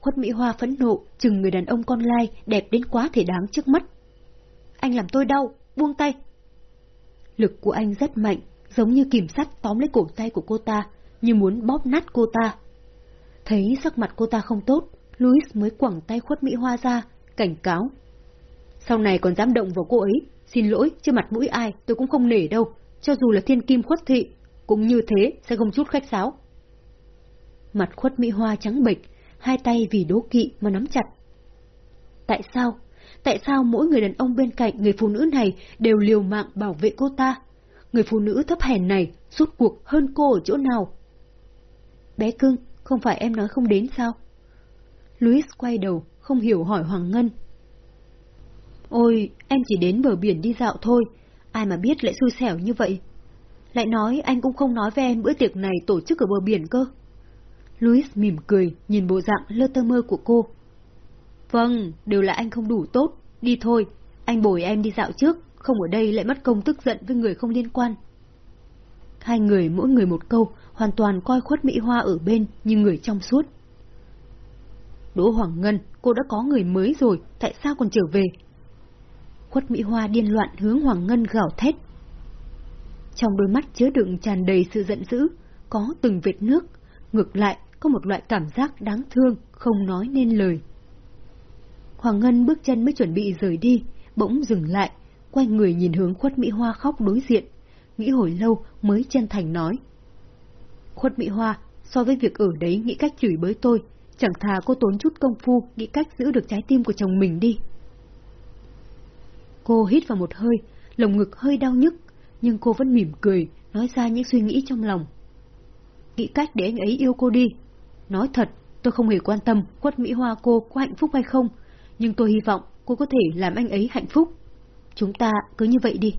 Khuất Mỹ Hoa phẫn nộ, chừng người đàn ông con lai đẹp đến quá thể đáng trước mắt. Anh làm tôi đau, buông tay. Lực của anh rất mạnh, giống như kìm sắt tóm lấy cổ tay của cô ta, như muốn bóp nát cô ta. Thấy sắc mặt cô ta không tốt, Louis mới quẳng tay khuất Mỹ Hoa ra, cảnh cáo. Sau này còn dám động vào cô ấy, xin lỗi, chứ mặt mũi ai tôi cũng không nể đâu, cho dù là thiên kim khuất thị, cũng như thế sẽ không chút khách sáo. Mặt khuất Mỹ Hoa trắng bệch, hai tay vì đố kỵ mà nắm chặt. Tại sao? Tại sao mỗi người đàn ông bên cạnh người phụ nữ này đều liều mạng bảo vệ cô ta? Người phụ nữ thấp hèn này rút cuộc hơn cô ở chỗ nào? Bé cưng, không phải em nói không đến sao? Louis quay đầu, không hiểu hỏi Hoàng Ngân. Ôi, em chỉ đến bờ biển đi dạo thôi, ai mà biết lại xui xẻo như vậy. Lại nói anh cũng không nói với em bữa tiệc này tổ chức ở bờ biển cơ. Louis mỉm cười, nhìn bộ dạng lơ tơ mơ của cô. Vâng, đều là anh không đủ tốt, đi thôi, anh bồi em đi dạo trước, không ở đây lại mất công tức giận với người không liên quan. Hai người mỗi người một câu, hoàn toàn coi khuất Mỹ Hoa ở bên như người trong suốt. Đỗ Hoàng Ngân, cô đã có người mới rồi, tại sao còn trở về? Khuất Mỹ Hoa điên loạn hướng Hoàng Ngân gào thét. Trong đôi mắt chứa đựng tràn đầy sự giận dữ, có từng vệt nước, ngược lại có một loại cảm giác đáng thương, không nói nên lời. Hoàng Ngân bước chân mới chuẩn bị rời đi, bỗng dừng lại, quay người nhìn hướng Khuất Mỹ Hoa khóc đối diện, nghĩ hồi lâu mới chân thành nói. Khuất Mỹ Hoa, so với việc ở đấy nghĩ cách chửi bới tôi, chẳng thà cô tốn chút công phu nghĩ cách giữ được trái tim của chồng mình đi. Cô hít vào một hơi, lồng ngực hơi đau nhức, nhưng cô vẫn mỉm cười, nói ra những suy nghĩ trong lòng. Nghĩ cách để anh ấy yêu cô đi. Nói thật, tôi không hề quan tâm khuất Mỹ Hoa cô có hạnh phúc hay không, nhưng tôi hy vọng cô có thể làm anh ấy hạnh phúc. Chúng ta cứ như vậy đi.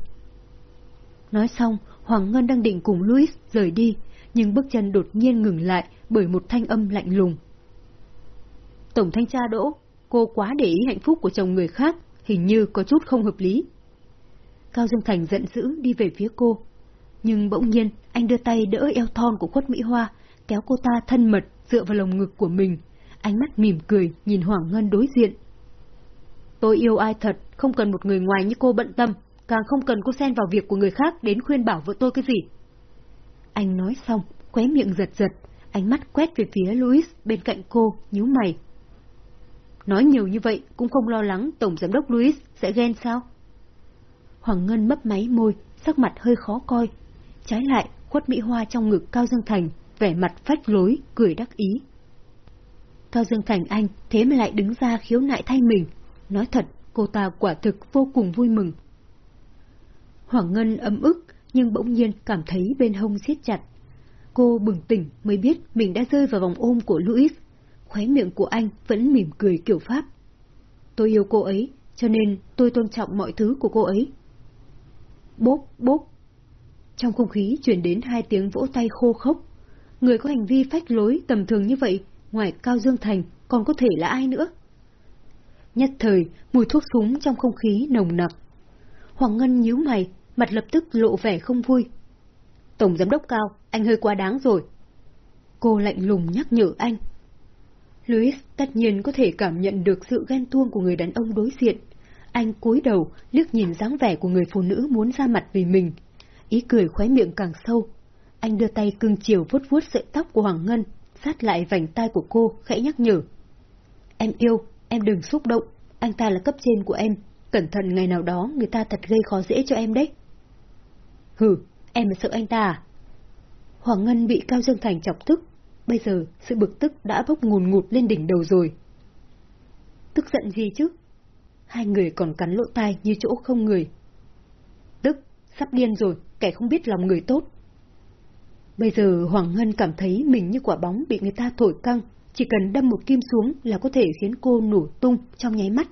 Nói xong, Hoàng Ngân đang định cùng Louis rời đi, nhưng bước chân đột nhiên ngừng lại bởi một thanh âm lạnh lùng. Tổng thanh tra Đỗ, cô quá để ý hạnh phúc của chồng người khác, hình như có chút không hợp lý. Cao Dương Thành giận dữ đi về phía cô. Nhưng bỗng nhiên, anh đưa tay đỡ eo thon của khuất Mỹ Hoa, kéo cô ta thân mật dựa vào lồng ngực của mình. Ánh mắt mỉm cười, nhìn Hoàng Ngân đối diện. Tôi yêu ai thật, không cần một người ngoài như cô bận tâm, càng không cần cô xen vào việc của người khác đến khuyên bảo vợ tôi cái gì. Anh nói xong, khóe miệng giật giật, ánh mắt quét về phía Louis bên cạnh cô, nhíu mày. Nói nhiều như vậy cũng không lo lắng Tổng Giám đốc Louis sẽ ghen sao? Hoàng Ngân mấp máy môi, sắc mặt hơi khó coi. Trái lại, khuất Mỹ Hoa trong ngực Cao Dương Thành, vẻ mặt phách lối, cười đắc ý. Cao Dương Thành anh thế mà lại đứng ra khiếu nại thay mình. Nói thật, cô ta quả thực vô cùng vui mừng. Hoàng Ngân ấm ức, nhưng bỗng nhiên cảm thấy bên hông siết chặt. Cô bừng tỉnh mới biết mình đã rơi vào vòng ôm của Louis. Khóe miệng của anh vẫn mỉm cười kiểu Pháp. Tôi yêu cô ấy, cho nên tôi tôn trọng mọi thứ của cô ấy. Bốp, bốp. Trong không khí chuyển đến hai tiếng vỗ tay khô khốc. Người có hành vi phách lối tầm thường như vậy, ngoài Cao Dương Thành, còn có thể là ai nữa? Nhất thời, mùi thuốc súng trong không khí nồng nặc. Hoàng Ngân nhíu mày, mặt lập tức lộ vẻ không vui. Tổng giám đốc Cao, anh hơi quá đáng rồi. Cô lạnh lùng nhắc nhở anh. Louis tất nhiên có thể cảm nhận được sự ghen tuông của người đàn ông đối diện. Anh cúi đầu, liếc nhìn dáng vẻ của người phụ nữ muốn ra mặt vì mình. Ý cười khóe miệng càng sâu. Anh đưa tay cưng chiều vuốt vuốt sợi tóc của Hoàng Ngân, sát lại vành tai của cô, khẽ nhắc nhở. Em yêu, em đừng xúc động, anh ta là cấp trên của em, cẩn thận ngày nào đó người ta thật gây khó dễ cho em đấy. Hừ, em mà sợ anh ta à? Hoàng Ngân bị Cao Dương Thành chọc tức, bây giờ sự bực tức đã bốc ngùn ngụt lên đỉnh đầu rồi. Tức giận gì chứ? Hai người còn cắn lỗ tai như chỗ không người. Tức, sắp điên rồi, kẻ không biết lòng người tốt. Bây giờ Hoàng Ngân cảm thấy mình như quả bóng bị người ta thổi căng, chỉ cần đâm một kim xuống là có thể khiến cô nổ tung trong nháy mắt.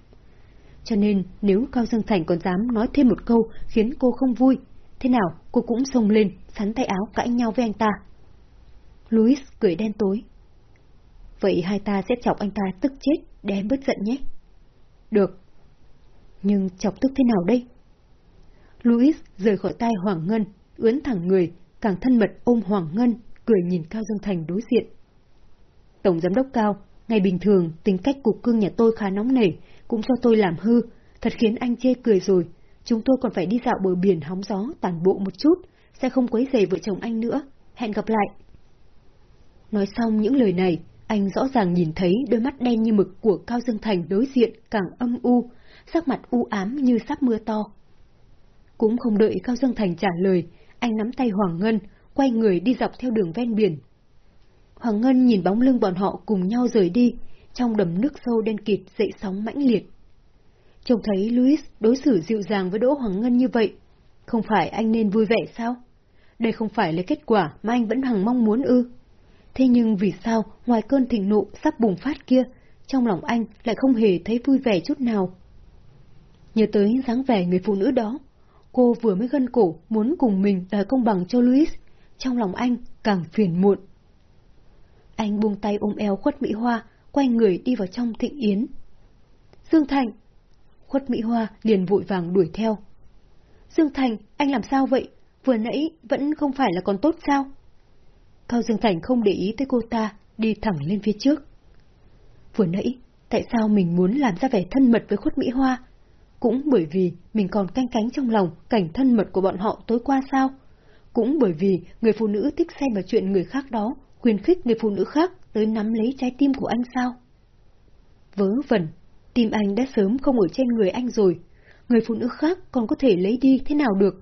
Cho nên nếu Cao Dương Thành còn dám nói thêm một câu khiến cô không vui, thế nào cô cũng xông lên, sắn tay áo cãi nhau với anh ta. Louis cười đen tối. Vậy hai ta sẽ chọc anh ta tức chết để em bớt giận nhé. Được. Nhưng chọc tức thế nào đây? Louis rời khỏi tay Hoàng Ngân, ướn thẳng người, càng thân mật ôm Hoàng Ngân, cười nhìn Cao Dương Thành đối diện. Tổng Giám đốc Cao, ngày bình thường tính cách cục cưng nhà tôi khá nóng nảy, cũng cho tôi làm hư, thật khiến anh chê cười rồi. Chúng tôi còn phải đi dạo bờ biển hóng gió tản bộ một chút, sẽ không quấy rầy vợ chồng anh nữa. Hẹn gặp lại. Nói xong những lời này, anh rõ ràng nhìn thấy đôi mắt đen như mực của Cao Dương Thành đối diện càng âm u, sắc mặt u ám như sắp mưa to. Cũng không đợi Cao Dương Thành trả lời, anh nắm tay Hoàng Ngân, quay người đi dọc theo đường ven biển. Hoàng Ngân nhìn bóng lưng bọn họ cùng nhau rời đi, trong đầm nước sâu đen kịt dậy sóng mãnh liệt. Trông thấy Louis đối xử dịu dàng với Đỗ Hoàng Ngân như vậy, không phải anh nên vui vẻ sao? Đây không phải là kết quả mà anh vẫn hằng mong muốn ư. Thế nhưng vì sao, ngoài cơn thịnh nộ sắp bùng phát kia, trong lòng anh lại không hề thấy vui vẻ chút nào? Nhớ tới dáng vẻ người phụ nữ đó, cô vừa mới gân cổ muốn cùng mình đòi công bằng cho Louis, trong lòng anh càng phiền muộn. Anh buông tay ôm eo khuất Mỹ Hoa, quay người đi vào trong thịnh yến. Dương Thành! Khuất Mỹ Hoa liền vội vàng đuổi theo. Dương Thành, anh làm sao vậy? Vừa nãy vẫn không phải là còn tốt sao? Cao Dương Thành không để ý tới cô ta, đi thẳng lên phía trước. Vừa nãy, tại sao mình muốn làm ra vẻ thân mật với khuất Mỹ Hoa? Cũng bởi vì mình còn canh cánh trong lòng cảnh thân mật của bọn họ tối qua sao? Cũng bởi vì người phụ nữ thích xem vào chuyện người khác đó, khuyến khích người phụ nữ khác tới nắm lấy trái tim của anh sao? Vớ vẩn, tim anh đã sớm không ở trên người anh rồi, người phụ nữ khác còn có thể lấy đi thế nào được?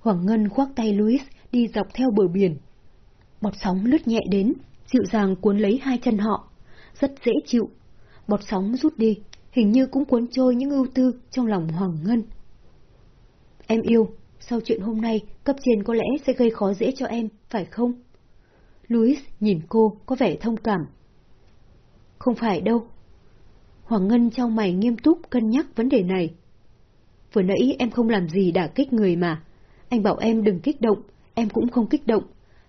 Hoàng Ngân khoác tay Louis đi dọc theo bờ biển. Bọt sóng lướt nhẹ đến, dịu dàng cuốn lấy hai chân họ, rất dễ chịu. Bọt sóng rút đi, hình như cũng cuốn trôi những ưu tư trong lòng Hoàng Ngân. Em yêu, sau chuyện hôm nay, cấp trên có lẽ sẽ gây khó dễ cho em, phải không? Louis nhìn cô có vẻ thông cảm. Không phải đâu. Hoàng Ngân trong mày nghiêm túc cân nhắc vấn đề này. Vừa nãy em không làm gì đả kích người mà. Anh bảo em đừng kích động, em cũng không kích động.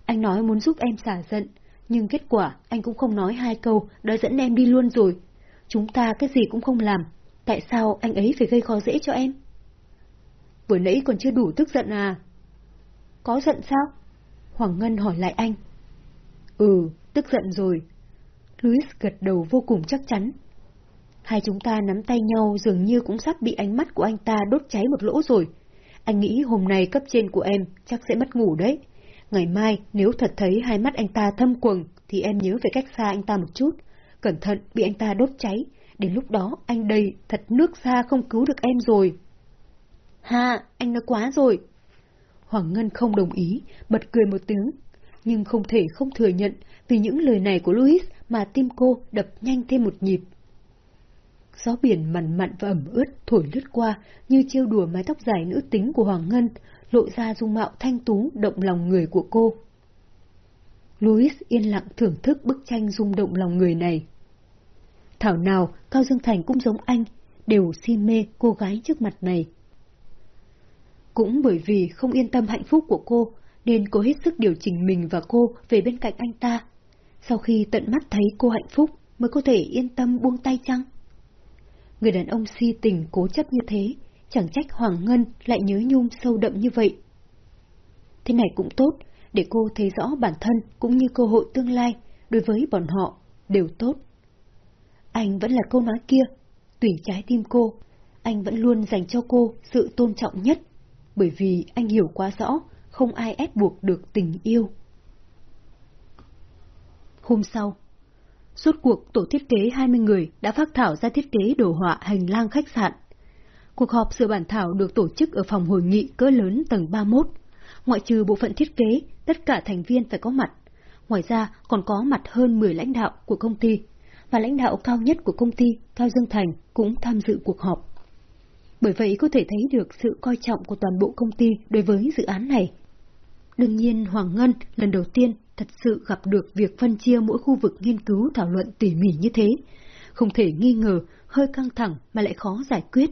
Anh nói muốn giúp em xả giận, Nhưng kết quả anh cũng không nói hai câu đã dẫn em đi luôn rồi. Chúng ta cái gì cũng không làm. Tại sao anh ấy phải gây khó dễ cho em? Vừa nãy còn chưa đủ tức giận à? Có giận sao? Hoàng Ngân hỏi lại anh. Ừ, tức giận rồi. Louis gật đầu vô cùng chắc chắn. Hai chúng ta nắm tay nhau dường như cũng sắp bị ánh mắt của anh ta đốt cháy một lỗ rồi. Anh nghĩ hôm nay cấp trên của em chắc sẽ mất ngủ đấy. Ngày mai nếu thật thấy hai mắt anh ta thâm quầng thì em nhớ phải cách xa anh ta một chút. Cẩn thận bị anh ta đốt cháy. Đến lúc đó anh đầy thật nước xa không cứu được em rồi. Ha, anh nói quá rồi. Hoàng Ngân không đồng ý, bật cười một tiếng. Nhưng không thể không thừa nhận vì những lời này của Louis mà tim cô đập nhanh thêm một nhịp. Gió biển mặn mặn và ẩm ướt thổi lướt qua như chiêu đùa mái tóc dài nữ tính của Hoàng Ngân, lộ ra dung mạo thanh tú động lòng người của cô. Louis yên lặng thưởng thức bức tranh rung động lòng người này. Thảo nào, Cao Dương Thành cũng giống anh, đều si mê cô gái trước mặt này. Cũng bởi vì không yên tâm hạnh phúc của cô, nên cô hết sức điều chỉnh mình và cô về bên cạnh anh ta. Sau khi tận mắt thấy cô hạnh phúc, mới có thể yên tâm buông tay chăng? Người đàn ông si tình cố chấp như thế, chẳng trách Hoàng Ngân lại nhớ nhung sâu đậm như vậy. Thế này cũng tốt, để cô thấy rõ bản thân cũng như cơ hội tương lai đối với bọn họ đều tốt. Anh vẫn là câu nói kia, tùy trái tim cô, anh vẫn luôn dành cho cô sự tôn trọng nhất, bởi vì anh hiểu quá rõ, không ai ép buộc được tình yêu. Hôm sau, suốt cuộc tổ thiết kế 20 người đã phát thảo ra thiết kế đồ họa hành lang khách sạn. Cuộc họp sửa bản thảo được tổ chức ở phòng hội nghị cỡ lớn tầng 31. Ngoại trừ bộ phận thiết kế, tất cả thành viên phải có mặt. Ngoài ra còn có mặt hơn 10 lãnh đạo của công ty, và lãnh đạo cao nhất của công ty, Cao Dương Thành, cũng tham dự cuộc họp. Bởi vậy có thể thấy được sự coi trọng của toàn bộ công ty đối với dự án này. Đương nhiên Hoàng Ngân lần đầu tiên thật sự gặp được việc phân chia mỗi khu vực nghiên cứu thảo luận tỉ mỉ như thế. Không thể nghi ngờ, hơi căng thẳng mà lại khó giải quyết.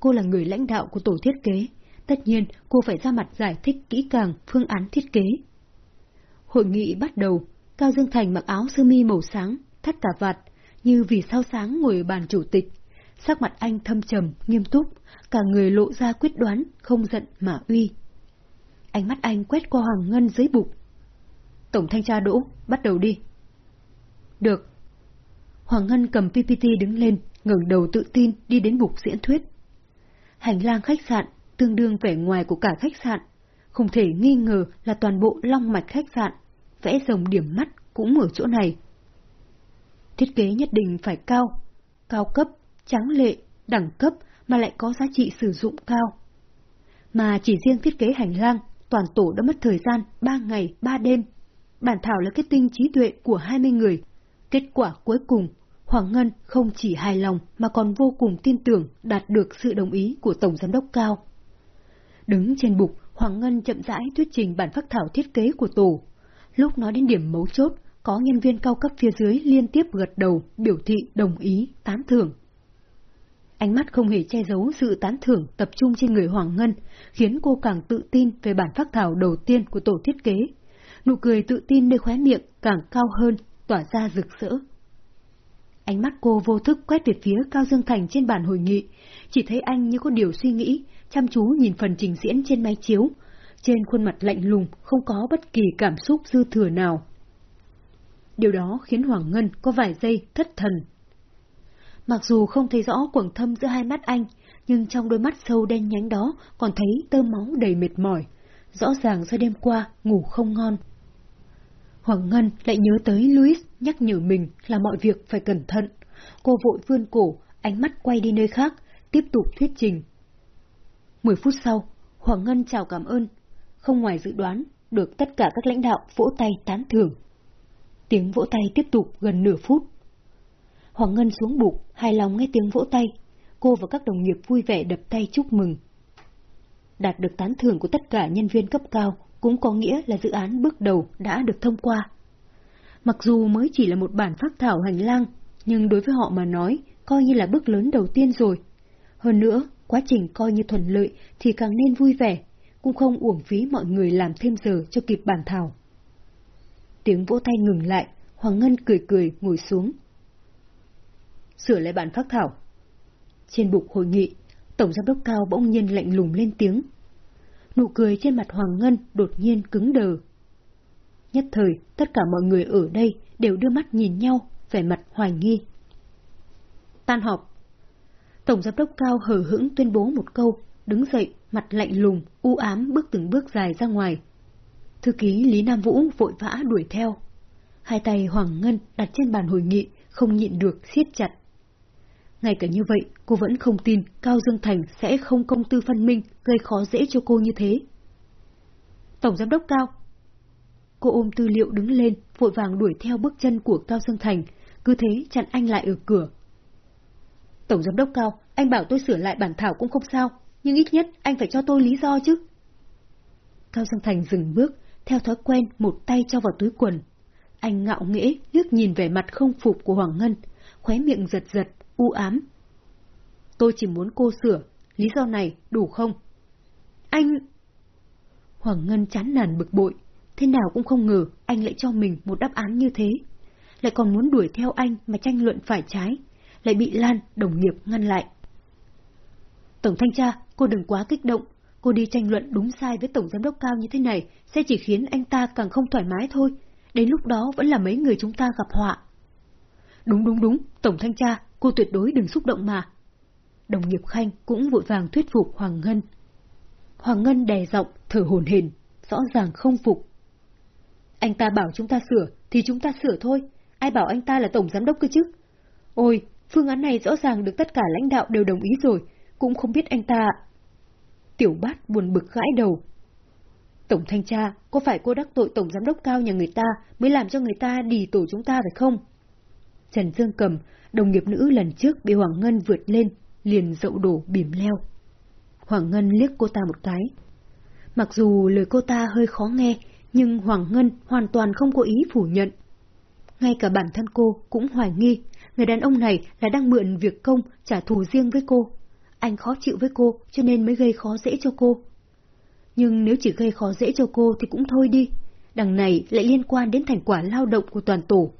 Cô là người lãnh đạo của tổ thiết kế, tất nhiên cô phải ra mặt giải thích kỹ càng phương án thiết kế. Hội nghị bắt đầu, Cao Dương Thành mặc áo sơ mi màu sáng, thắt cà vạt, như vì sao sáng ngồi ở bàn chủ tịch. Sắc mặt anh thâm trầm, nghiêm túc, cả người lộ ra quyết đoán, không giận mà uy. Ánh mắt anh quét qua Hoàng Ngân dưới bụng. Tổng thanh tra đỗ, bắt đầu đi. Được. Hoàng Ngân cầm PPT đứng lên, ngẩng đầu tự tin đi đến bục diễn thuyết. Hành lang khách sạn, tương đương vẻ ngoài của cả khách sạn, không thể nghi ngờ là toàn bộ long mạch khách sạn, vẽ rồng điểm mắt cũng ở chỗ này. Thiết kế nhất định phải cao, cao cấp, trắng lệ, đẳng cấp mà lại có giá trị sử dụng cao. Mà chỉ riêng thiết kế hành lang, toàn tổ đã mất thời gian 3 ngày 3 đêm. Bản thảo là kết tinh trí tuệ của 20 người. Kết quả cuối cùng, Hoàng Ngân không chỉ hài lòng mà còn vô cùng tin tưởng đạt được sự đồng ý của Tổng Giám đốc Cao. Đứng trên bục, Hoàng Ngân chậm rãi thuyết trình bản phác thảo thiết kế của tổ. Lúc nói đến điểm mấu chốt, có nhân viên cao cấp phía dưới liên tiếp gật đầu, biểu thị đồng ý, tán thưởng. Ánh mắt không hề che giấu sự tán thưởng tập trung trên người Hoàng Ngân, khiến cô càng tự tin về bản phác thảo đầu tiên của tổ thiết kế. Nụ cười tự tin nơi khóe miệng càng cao hơn, tỏa ra rực rỡ. Ánh mắt cô vô thức quét về phía Cao Dương Thành trên bàn hội nghị, chỉ thấy anh như có điều suy nghĩ, chăm chú nhìn phần trình diễn trên máy chiếu. Trên khuôn mặt lạnh lùng, không có bất kỳ cảm xúc dư thừa nào. Điều đó khiến Hoàng Ngân có vài giây thất thần. Mặc dù không thấy rõ quầng thâm giữa hai mắt anh, nhưng trong đôi mắt sâu đen nhánh đó còn thấy tơ máu đầy mệt mỏi. Rõ ràng do đêm qua ngủ không ngon. Hoàng Ngân lại nhớ tới Louis nhắc nhở mình là mọi việc phải cẩn thận. Cô vội vươn cổ, ánh mắt quay đi nơi khác, tiếp tục thuyết trình. Mười phút sau, Hoàng Ngân chào cảm ơn. Không ngoài dự đoán, được tất cả các lãnh đạo vỗ tay tán thưởng. Tiếng vỗ tay tiếp tục gần nửa phút. Hoàng Ngân xuống bục, hài lòng nghe tiếng vỗ tay. Cô và các đồng nghiệp vui vẻ đập tay chúc mừng. Đạt được tán thưởng của tất cả nhân viên cấp cao cũng có nghĩa là dự án bước đầu đã được thông qua. Mặc dù mới chỉ là một bản phát thảo hành lang, nhưng đối với họ mà nói, coi như là bước lớn đầu tiên rồi. Hơn nữa, quá trình coi như thuận lợi thì càng nên vui vẻ, cũng không uổng phí mọi người làm thêm giờ cho kịp bản thảo. Tiếng vỗ tay ngừng lại, Hoàng Ngân cười cười ngồi xuống. Sửa lại bản phác thảo. Trên bục hội nghị, Tổng Giám đốc Cao bỗng nhiên lạnh lùng lên tiếng. Nụ cười trên mặt Hoàng Ngân đột nhiên cứng đờ. Nhất thời, tất cả mọi người ở đây đều đưa mắt nhìn nhau, vẻ mặt hoài nghi. Tan họp. Tổng Giám đốc Cao hờ hững tuyên bố một câu, đứng dậy, mặt lạnh lùng, u ám bước từng bước dài ra ngoài. Thư ký Lý Nam Vũ vội vã đuổi theo. Hai tay Hoàng Ngân đặt trên bàn hội nghị, không nhịn được siết chặt. Ngay cả như vậy, cô vẫn không tin Cao Dương Thành sẽ không công tư phân minh gây khó dễ cho cô như thế. Tổng Giám đốc Cao Cô ôm tư liệu đứng lên, vội vàng đuổi theo bước chân của Cao Dương Thành, cứ thế chặn anh lại ở cửa. Tổng Giám đốc Cao, anh bảo tôi sửa lại bản thảo cũng không sao, nhưng ít nhất anh phải cho tôi lý do chứ. Cao Dương Thành dừng bước, theo thói quen một tay cho vào túi quần. Anh ngạo nghễ liếc nhìn vẻ mặt không phục của Hoàng Ngân, khóe miệng giật giật, u ám. Tôi chỉ muốn cô sửa, lý do này đủ không? Anh... Hoàng Ngân chán nản bực bội, thế nào cũng không ngờ anh lại cho mình một đáp án như thế. Lại còn muốn đuổi theo anh mà tranh luận phải trái, lại bị Lan, đồng nghiệp ngăn lại. Tổng thanh tra, cô đừng quá kích động, cô đi tranh luận đúng sai với tổng giám đốc cao như thế này sẽ chỉ khiến anh ta càng không thoải mái thôi. Đến lúc đó vẫn là mấy người chúng ta gặp họa. Đúng đúng đúng, tổng thanh tra, cô tuyệt đối đừng xúc động mà. Đồng nghiệp Khanh cũng vội vàng thuyết phục Hoàng Ngân. Hoàng Ngân đè giọng, thở hồn hển, rõ ràng không phục. Anh ta bảo chúng ta sửa, thì chúng ta sửa thôi. Ai bảo anh ta là tổng giám đốc cơ chứ? Ôi, phương án này rõ ràng được tất cả lãnh đạo đều đồng ý rồi, cũng không biết anh ta... Tiểu bát buồn bực gãi đầu. Tổng thanh tra, có phải cô đắc tội tổng giám đốc cao nhà người ta mới làm cho người ta đi tổ chúng ta phải không? Trần Dương cầm, đồng nghiệp nữ lần trước bị Hoàng Ngân vượt lên, liền dậu đổ bìm leo. Hoàng Ngân liếc cô ta một cái. Mặc dù lời cô ta hơi khó nghe, nhưng Hoàng Ngân hoàn toàn không có ý phủ nhận. Ngay cả bản thân cô cũng hoài nghi, người đàn ông này là đang mượn việc công trả thù riêng với cô. Anh khó chịu với cô cho nên mới gây khó dễ cho cô. Nhưng nếu chỉ gây khó dễ cho cô thì cũng thôi đi, đằng này lại liên quan đến thành quả lao động của toàn tổ.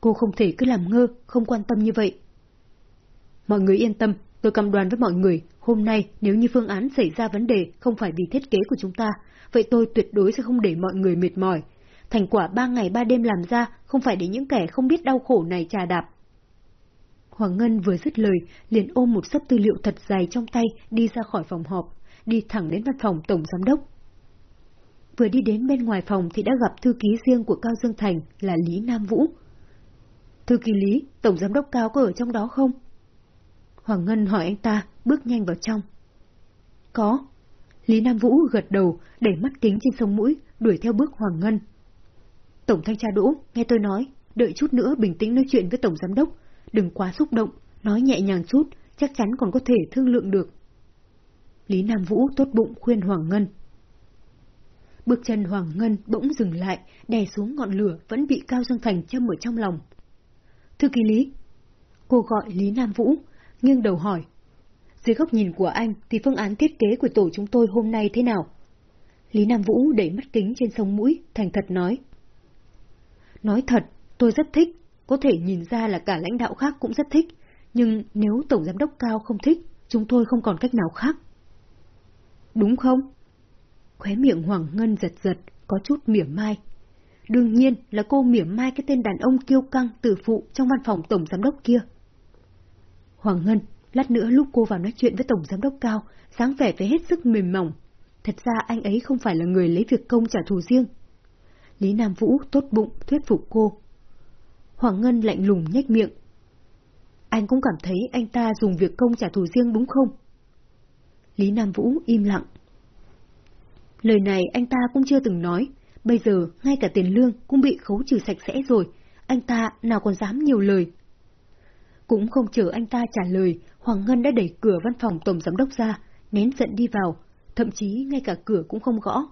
Cô không thể cứ làm ngơ, không quan tâm như vậy. Mọi người yên tâm, tôi cam đoan với mọi người, hôm nay nếu như phương án xảy ra vấn đề không phải vì thiết kế của chúng ta, vậy tôi tuyệt đối sẽ không để mọi người mệt mỏi. Thành quả ba ngày ba đêm làm ra không phải để những kẻ không biết đau khổ này trà đạp. Hoàng Ngân vừa dứt lời, liền ôm một sấp tư liệu thật dài trong tay đi ra khỏi phòng họp, đi thẳng đến văn phòng Tổng Giám Đốc. Vừa đi đến bên ngoài phòng thì đã gặp thư ký riêng của Cao Dương Thành là Lý Nam Vũ. Thư ký Lý, Tổng Giám Đốc Cao có ở trong đó không? Hoàng Ngân hỏi anh ta, bước nhanh vào trong. Có. Lý Nam Vũ gật đầu, đẩy mắt kính trên sông mũi, đuổi theo bước Hoàng Ngân. Tổng thanh tra Đỗ, nghe tôi nói, đợi chút nữa bình tĩnh nói chuyện với Tổng Giám Đốc, đừng quá xúc động, nói nhẹ nhàng chút, chắc chắn còn có thể thương lượng được. Lý Nam Vũ tốt bụng khuyên Hoàng Ngân. Bước chân Hoàng Ngân bỗng dừng lại, đè xuống ngọn lửa vẫn bị Cao Dương Thành châm ở trong lòng. Thư ký Lý. Cô gọi Lý Nam Vũ, nghiêng đầu hỏi. Dưới góc nhìn của anh thì phương án thiết kế của tổ chúng tôi hôm nay thế nào? Lý Nam Vũ đẩy mắt kính trên sông mũi, thành thật nói. Nói thật, tôi rất thích, có thể nhìn ra là cả lãnh đạo khác cũng rất thích, nhưng nếu Tổng Giám đốc Cao không thích, chúng tôi không còn cách nào khác. Đúng không? Khóe miệng Hoàng Ngân giật giật, có chút mỉa mai. Đương nhiên là cô mỉa mai cái tên đàn ông kiêu căng tử phụ trong văn phòng Tổng Giám đốc kia. Hoàng Ngân, lát nữa lúc cô vào nói chuyện với Tổng Giám đốc Cao, sáng vẻ phải hết sức mềm mỏng. Thật ra anh ấy không phải là người lấy việc công trả thù riêng. Lý Nam Vũ tốt bụng thuyết phục cô. Hoàng Ngân lạnh lùng nhếch miệng. Anh cũng cảm thấy anh ta dùng việc công trả thù riêng đúng không? Lý Nam Vũ im lặng. Lời này anh ta cũng chưa từng nói, bây giờ ngay cả tiền lương cũng bị khấu trừ sạch sẽ rồi, anh ta nào còn dám nhiều lời. Cũng không chờ anh ta trả lời, Hoàng Ngân đã đẩy cửa văn phòng tổng giám đốc ra, nén giận đi vào, thậm chí ngay cả cửa cũng không gõ.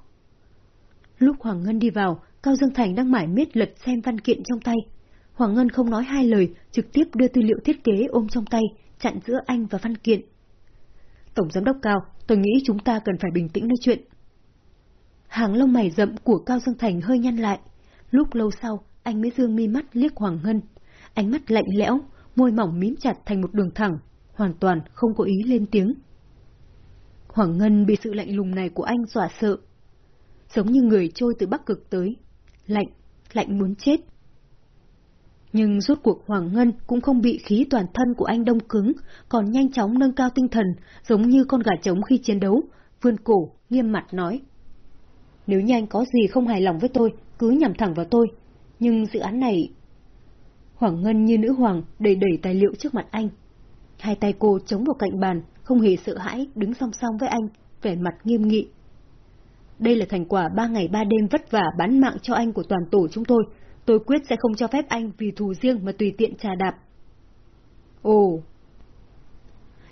Lúc Hoàng Ngân đi vào, Cao Dương Thành đang mải miết lật xem văn kiện trong tay. Hoàng Ngân không nói hai lời, trực tiếp đưa tư liệu thiết kế ôm trong tay, chặn giữa anh và văn kiện. Tổng giám đốc Cao, tôi nghĩ chúng ta cần phải bình tĩnh nói chuyện. Hàng lông mày rậm của Cao Dương Thành hơi nhăn lại. Lúc lâu sau, anh mới dương mi mắt liếc Hoàng Ngân. Ánh mắt lạnh lẽo, môi mỏng mím chặt thành một đường thẳng, hoàn toàn không có ý lên tiếng. Hoàng Ngân bị sự lạnh lùng này của anh dọa sợ. Giống như người trôi từ Bắc Cực tới. Lạnh, lạnh muốn chết. Nhưng rốt cuộc Hoàng Ngân cũng không bị khí toàn thân của anh đông cứng, còn nhanh chóng nâng cao tinh thần, giống như con gà trống khi chiến đấu, vươn cổ, nghiêm mặt nói. Nếu như anh có gì không hài lòng với tôi, cứ nhằm thẳng vào tôi. Nhưng dự án này... Hoàng Ngân như nữ hoàng đầy đẩy tài liệu trước mặt anh. Hai tay cô chống vào cạnh bàn, không hề sợ hãi, đứng song song với anh, vẻ mặt nghiêm nghị. Đây là thành quả ba ngày ba đêm vất vả bán mạng cho anh của toàn tổ chúng tôi. Tôi quyết sẽ không cho phép anh vì thù riêng mà tùy tiện trà đạp. Ồ!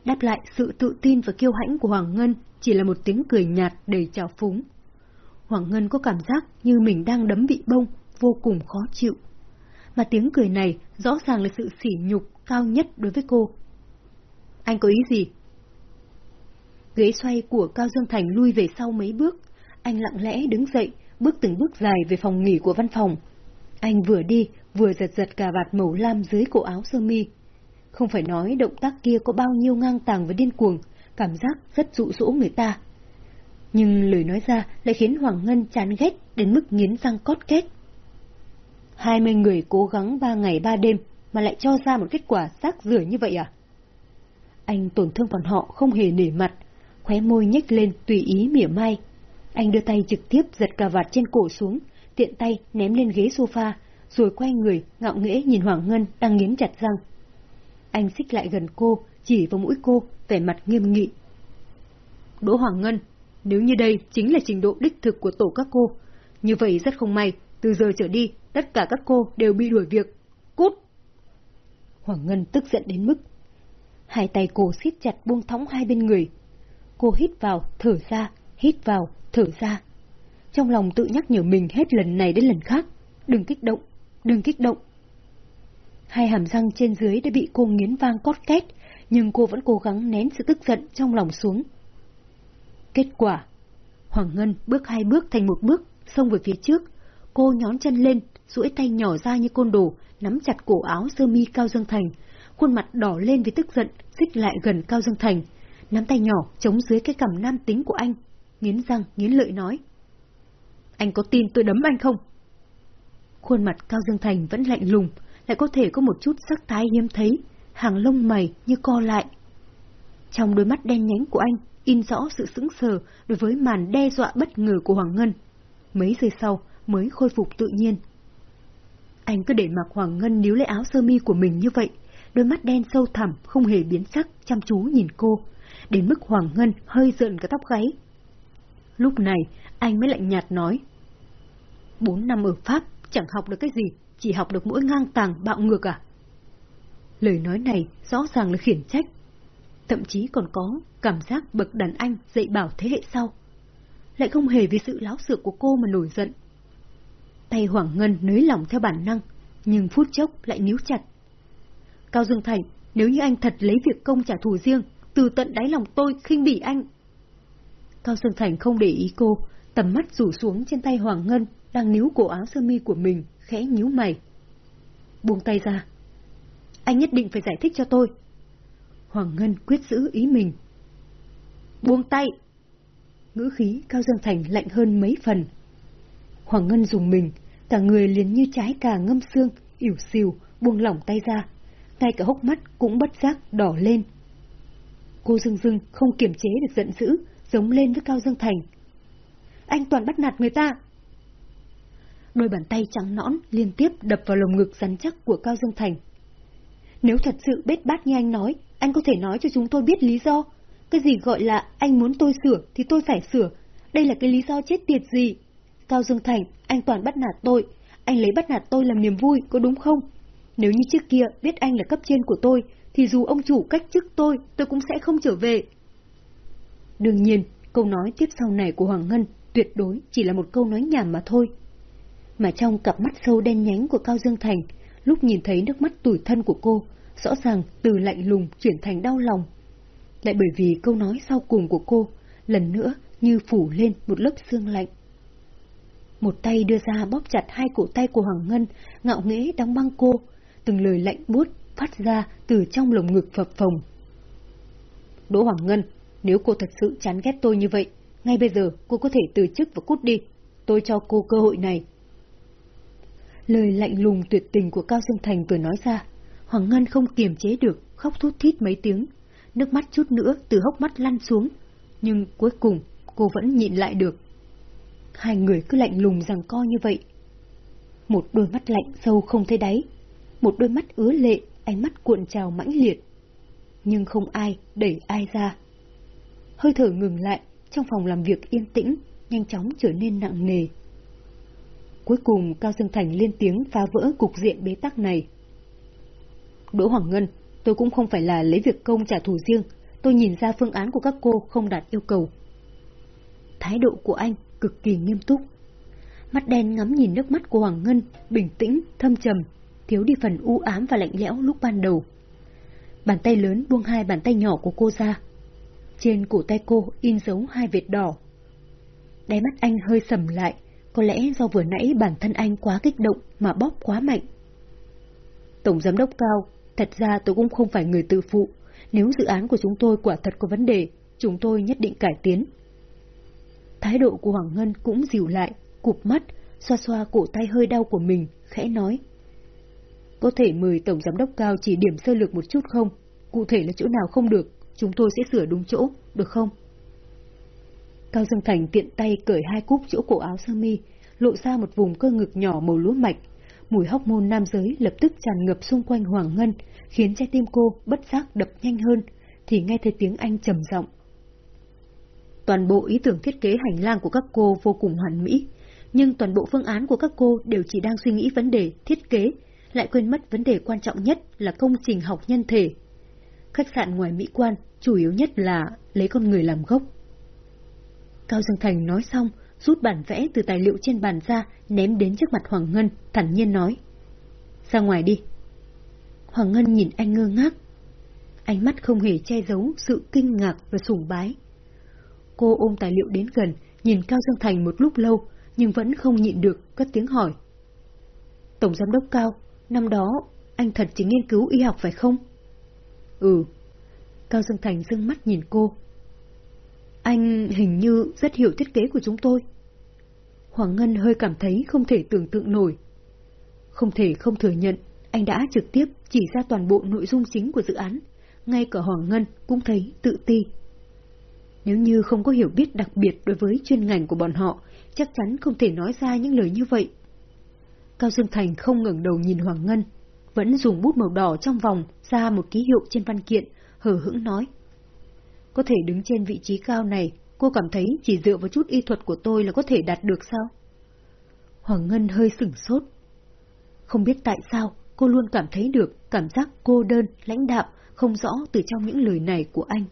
Đáp lại sự tự tin và kiêu hãnh của Hoàng Ngân chỉ là một tiếng cười nhạt đầy trào phúng. Hoàng Ngân có cảm giác như mình đang đấm bị bông, vô cùng khó chịu. Mà tiếng cười này rõ ràng là sự sỉ nhục cao nhất đối với cô. Anh có ý gì? Ghế xoay của Cao Dương Thành lui về sau mấy bước, anh lặng lẽ đứng dậy, bước từng bước dài về phòng nghỉ của văn phòng. Anh vừa đi, vừa giật giật cà vạt màu lam dưới cổ áo sơ mi. Không phải nói động tác kia có bao nhiêu ngang tàng và điên cuồng, cảm giác rất dụ dỗ người ta. Nhưng lời nói ra lại khiến Hoàng Ngân chán ghét đến mức nghiến răng cót kết. Hai mươi người cố gắng ba ngày ba đêm mà lại cho ra một kết quả xác rửa như vậy à? Anh tổn thương bọn họ không hề nể mặt, khóe môi nhếch lên tùy ý mỉa mai. Anh đưa tay trực tiếp giật cà vạt trên cổ xuống, tiện tay ném lên ghế sofa, rồi quay người, ngạo nghễ nhìn Hoàng Ngân đang nghiến chặt răng. Anh xích lại gần cô, chỉ vào mũi cô, vẻ mặt nghiêm nghị. Đỗ Hoàng Ngân, nếu như đây chính là trình độ đích thực của tổ các cô, như vậy rất không may, từ giờ trở đi, tất cả các cô đều bị đuổi việc. Cút! Hoàng Ngân tức giận đến mức. Hai tay cô siết chặt buông thõng hai bên người. Cô hít vào, thở ra, hít vào, thở ra. Trong lòng tự nhắc nhở mình hết lần này đến lần khác. Đừng kích động, đừng kích động. Hai hàm răng trên dưới đã bị cô nghiến vang cót két, nhưng cô vẫn cố gắng nén sự tức giận trong lòng xuống. Kết quả Hoàng Ngân bước hai bước thành một bước, xông về phía trước. Cô nhón chân lên, duỗi tay nhỏ ra như côn đồ, nắm chặt cổ áo sơ mi Cao Dương Thành. Khuôn mặt đỏ lên vì tức giận, xích lại gần Cao Dương Thành. Nắm tay nhỏ chống dưới cái cằm nam tính của anh. Nghiến răng, nghiến lợi nói. Anh có tin tôi đấm anh không? Khuôn mặt Cao Dương Thành vẫn lạnh lùng, lại có thể có một chút sắc thái hiếm thấy, hàng lông mày như co lại. Trong đôi mắt đen nhánh của anh in rõ sự sững sờ đối với màn đe dọa bất ngờ của Hoàng Ngân. Mấy giây sau mới khôi phục tự nhiên. Anh cứ để mặc Hoàng Ngân níu lấy áo sơ mi của mình như vậy, đôi mắt đen sâu thẳm không hề biến sắc, chăm chú nhìn cô, đến mức Hoàng Ngân hơi giận cả tóc gáy. Lúc này, anh mới lạnh nhạt nói. Bốn năm ở Pháp, chẳng học được cái gì, chỉ học được mỗi ngang tàng bạo ngược à? Lời nói này rõ ràng là khiển trách. Thậm chí còn có cảm giác bậc đàn anh dạy bảo thế hệ sau. Lại không hề vì sự láo xược của cô mà nổi giận. Tay Hoàng Ngân nới lỏng theo bản năng, nhưng phút chốc lại níu chặt. Cao Dương Thành, nếu như anh thật lấy việc công trả thù riêng, từ tận đáy lòng tôi khinh bỉ anh. Cao Dương Thành không để ý cô, tầm mắt rủ xuống trên tay Hoàng Ngân đang níu cổ áo sơ mi của mình, khẽ nhíu mày. Buông tay ra. Anh nhất định phải giải thích cho tôi. Hoàng Ngân quyết giữ ý mình. Buông tay! Ngữ khí Cao Dương Thành lạnh hơn mấy phần. Hoàng Ngân dùng mình, cả người liền như trái cà ngâm xương, ỉu xìu, buông lỏng tay ra. Ngay cả hốc mắt cũng bất giác đỏ lên. Cô Dương Dương không kiềm chế được giận dữ, giống lên với Cao Dương Thành. Anh toàn bắt nạt người ta! Đôi bàn tay trắng nõn liên tiếp đập vào lồng ngực rắn chắc của Cao Dương Thành. Nếu thật sự bết bát như anh nói, anh có thể nói cho chúng tôi biết lý do. Cái gì gọi là anh muốn tôi sửa thì tôi phải sửa. Đây là cái lý do chết tiệt gì? Cao Dương Thành, anh toàn bắt nạt tôi. Anh lấy bắt nạt tôi làm niềm vui, có đúng không? Nếu như trước kia biết anh là cấp trên của tôi, thì dù ông chủ cách chức tôi, tôi cũng sẽ không trở về. Đương nhiên, câu nói tiếp sau này của Hoàng Ngân tuyệt đối chỉ là một câu nói nhảm mà thôi. Mà trong cặp mắt sâu đen nhánh của Cao Dương Thành, lúc nhìn thấy nước mắt tủi thân của cô, rõ ràng từ lạnh lùng chuyển thành đau lòng. Lại bởi vì câu nói sau cùng của cô, lần nữa như phủ lên một lớp xương lạnh. Một tay đưa ra bóp chặt hai cổ tay của Hoàng Ngân, ngạo nghễ đóng băng cô, từng lời lạnh buốt phát ra từ trong lồng ngực phập phồng. Đỗ Hoàng Ngân, nếu cô thật sự chán ghét tôi như vậy, ngay bây giờ cô có thể từ chức và cút đi. Tôi cho cô cơ hội này. Lời lạnh lùng tuyệt tình của Cao Dương Thành vừa nói ra, Hoàng Ngân không kiềm chế được, khóc thút thít mấy tiếng. Nước mắt chút nữa từ hốc mắt lăn xuống, nhưng cuối cùng cô vẫn nhịn lại được. Hai người cứ lạnh lùng rằng co như vậy. Một đôi mắt lạnh sâu không thấy đáy, một đôi mắt ứa lệ, ánh mắt cuộn trào mãnh liệt. Nhưng không ai đẩy ai ra. Hơi thở ngừng lại, trong phòng làm việc yên tĩnh, nhanh chóng trở nên nặng nề. Cuối cùng Cao Dương Thành lên tiếng phá vỡ cục diện bế tắc này. Đỗ Hoàng Ngân, tôi cũng không phải là lấy việc công trả thù riêng, tôi nhìn ra phương án của các cô không đạt yêu cầu. Thái độ của anh cực kỳ nghiêm túc. Mắt đen ngắm nhìn nước mắt của Hoàng Ngân, bình tĩnh, thâm trầm, thiếu đi phần u ám và lạnh lẽo lúc ban đầu. Bàn tay lớn buông hai bàn tay nhỏ của cô ra. Trên cổ tay cô in dấu hai vệt đỏ. Đáy mắt anh hơi sầm lại, có lẽ do vừa nãy bản thân anh quá kích động mà bóp quá mạnh. Tổng giám đốc cao, thật ra tôi cũng không phải người tự phụ. Nếu dự án của chúng tôi quả thật có vấn đề, chúng tôi nhất định cải tiến. Thái độ của Hoàng Ngân cũng dịu lại, cụp mắt, xoa xoa cổ tay hơi đau của mình, khẽ nói. Có thể mời Tổng Giám đốc Cao chỉ điểm sơ lược một chút không? Cụ thể là chỗ nào không được, chúng tôi sẽ sửa đúng chỗ, được không? Cao Dương Thành tiện tay cởi hai cúc chỗ cổ áo sơ mi, lộ ra một vùng cơ ngực nhỏ màu lúa mạch. Mùi hóc môn nam giới lập tức tràn ngập xung quanh Hoàng Ngân, khiến trái tim cô bất giác đập nhanh hơn, thì nghe thấy tiếng anh trầm giọng. Toàn bộ ý tưởng thiết kế hành lang của các cô vô cùng hoàn mỹ, nhưng toàn bộ phương án của các cô đều chỉ đang suy nghĩ vấn đề thiết kế, lại quên mất vấn đề quan trọng nhất là công trình học nhân thể. Khách sạn ngoài mỹ quan, chủ yếu nhất là lấy con người làm gốc. Cao Dương Thành nói xong, rút bản vẽ từ tài liệu trên bàn ra, ném đến trước mặt Hoàng Ngân, thản nhiên nói. Ra ngoài đi. Hoàng Ngân nhìn anh ngơ ngác. Ánh mắt không hề che giấu sự kinh ngạc và sùng bái. Cô ôm tài liệu đến gần, nhìn Cao Dương Thành một lúc lâu, nhưng vẫn không nhịn được, cất tiếng hỏi. Tổng Giám đốc Cao, năm đó, anh thật chỉ nghiên cứu y học phải không? Ừ. Cao Dương Thành dưng mắt nhìn cô. Anh hình như rất hiểu thiết kế của chúng tôi. Hoàng Ngân hơi cảm thấy không thể tưởng tượng nổi. Không thể không thừa nhận, anh đã trực tiếp chỉ ra toàn bộ nội dung chính của dự án. Ngay cả Hoàng Ngân cũng thấy tự ti. Nếu như không có hiểu biết đặc biệt đối với chuyên ngành của bọn họ, chắc chắn không thể nói ra những lời như vậy. Cao Dương Thành không ngẩng đầu nhìn Hoàng Ngân, vẫn dùng bút màu đỏ trong vòng ra một ký hiệu trên văn kiện, hờ hững nói. Có thể đứng trên vị trí cao này, cô cảm thấy chỉ dựa vào chút y thuật của tôi là có thể đạt được sao? Hoàng Ngân hơi sửng sốt. Không biết tại sao, cô luôn cảm thấy được cảm giác cô đơn, lãnh đạo, không rõ từ trong những lời này của anh.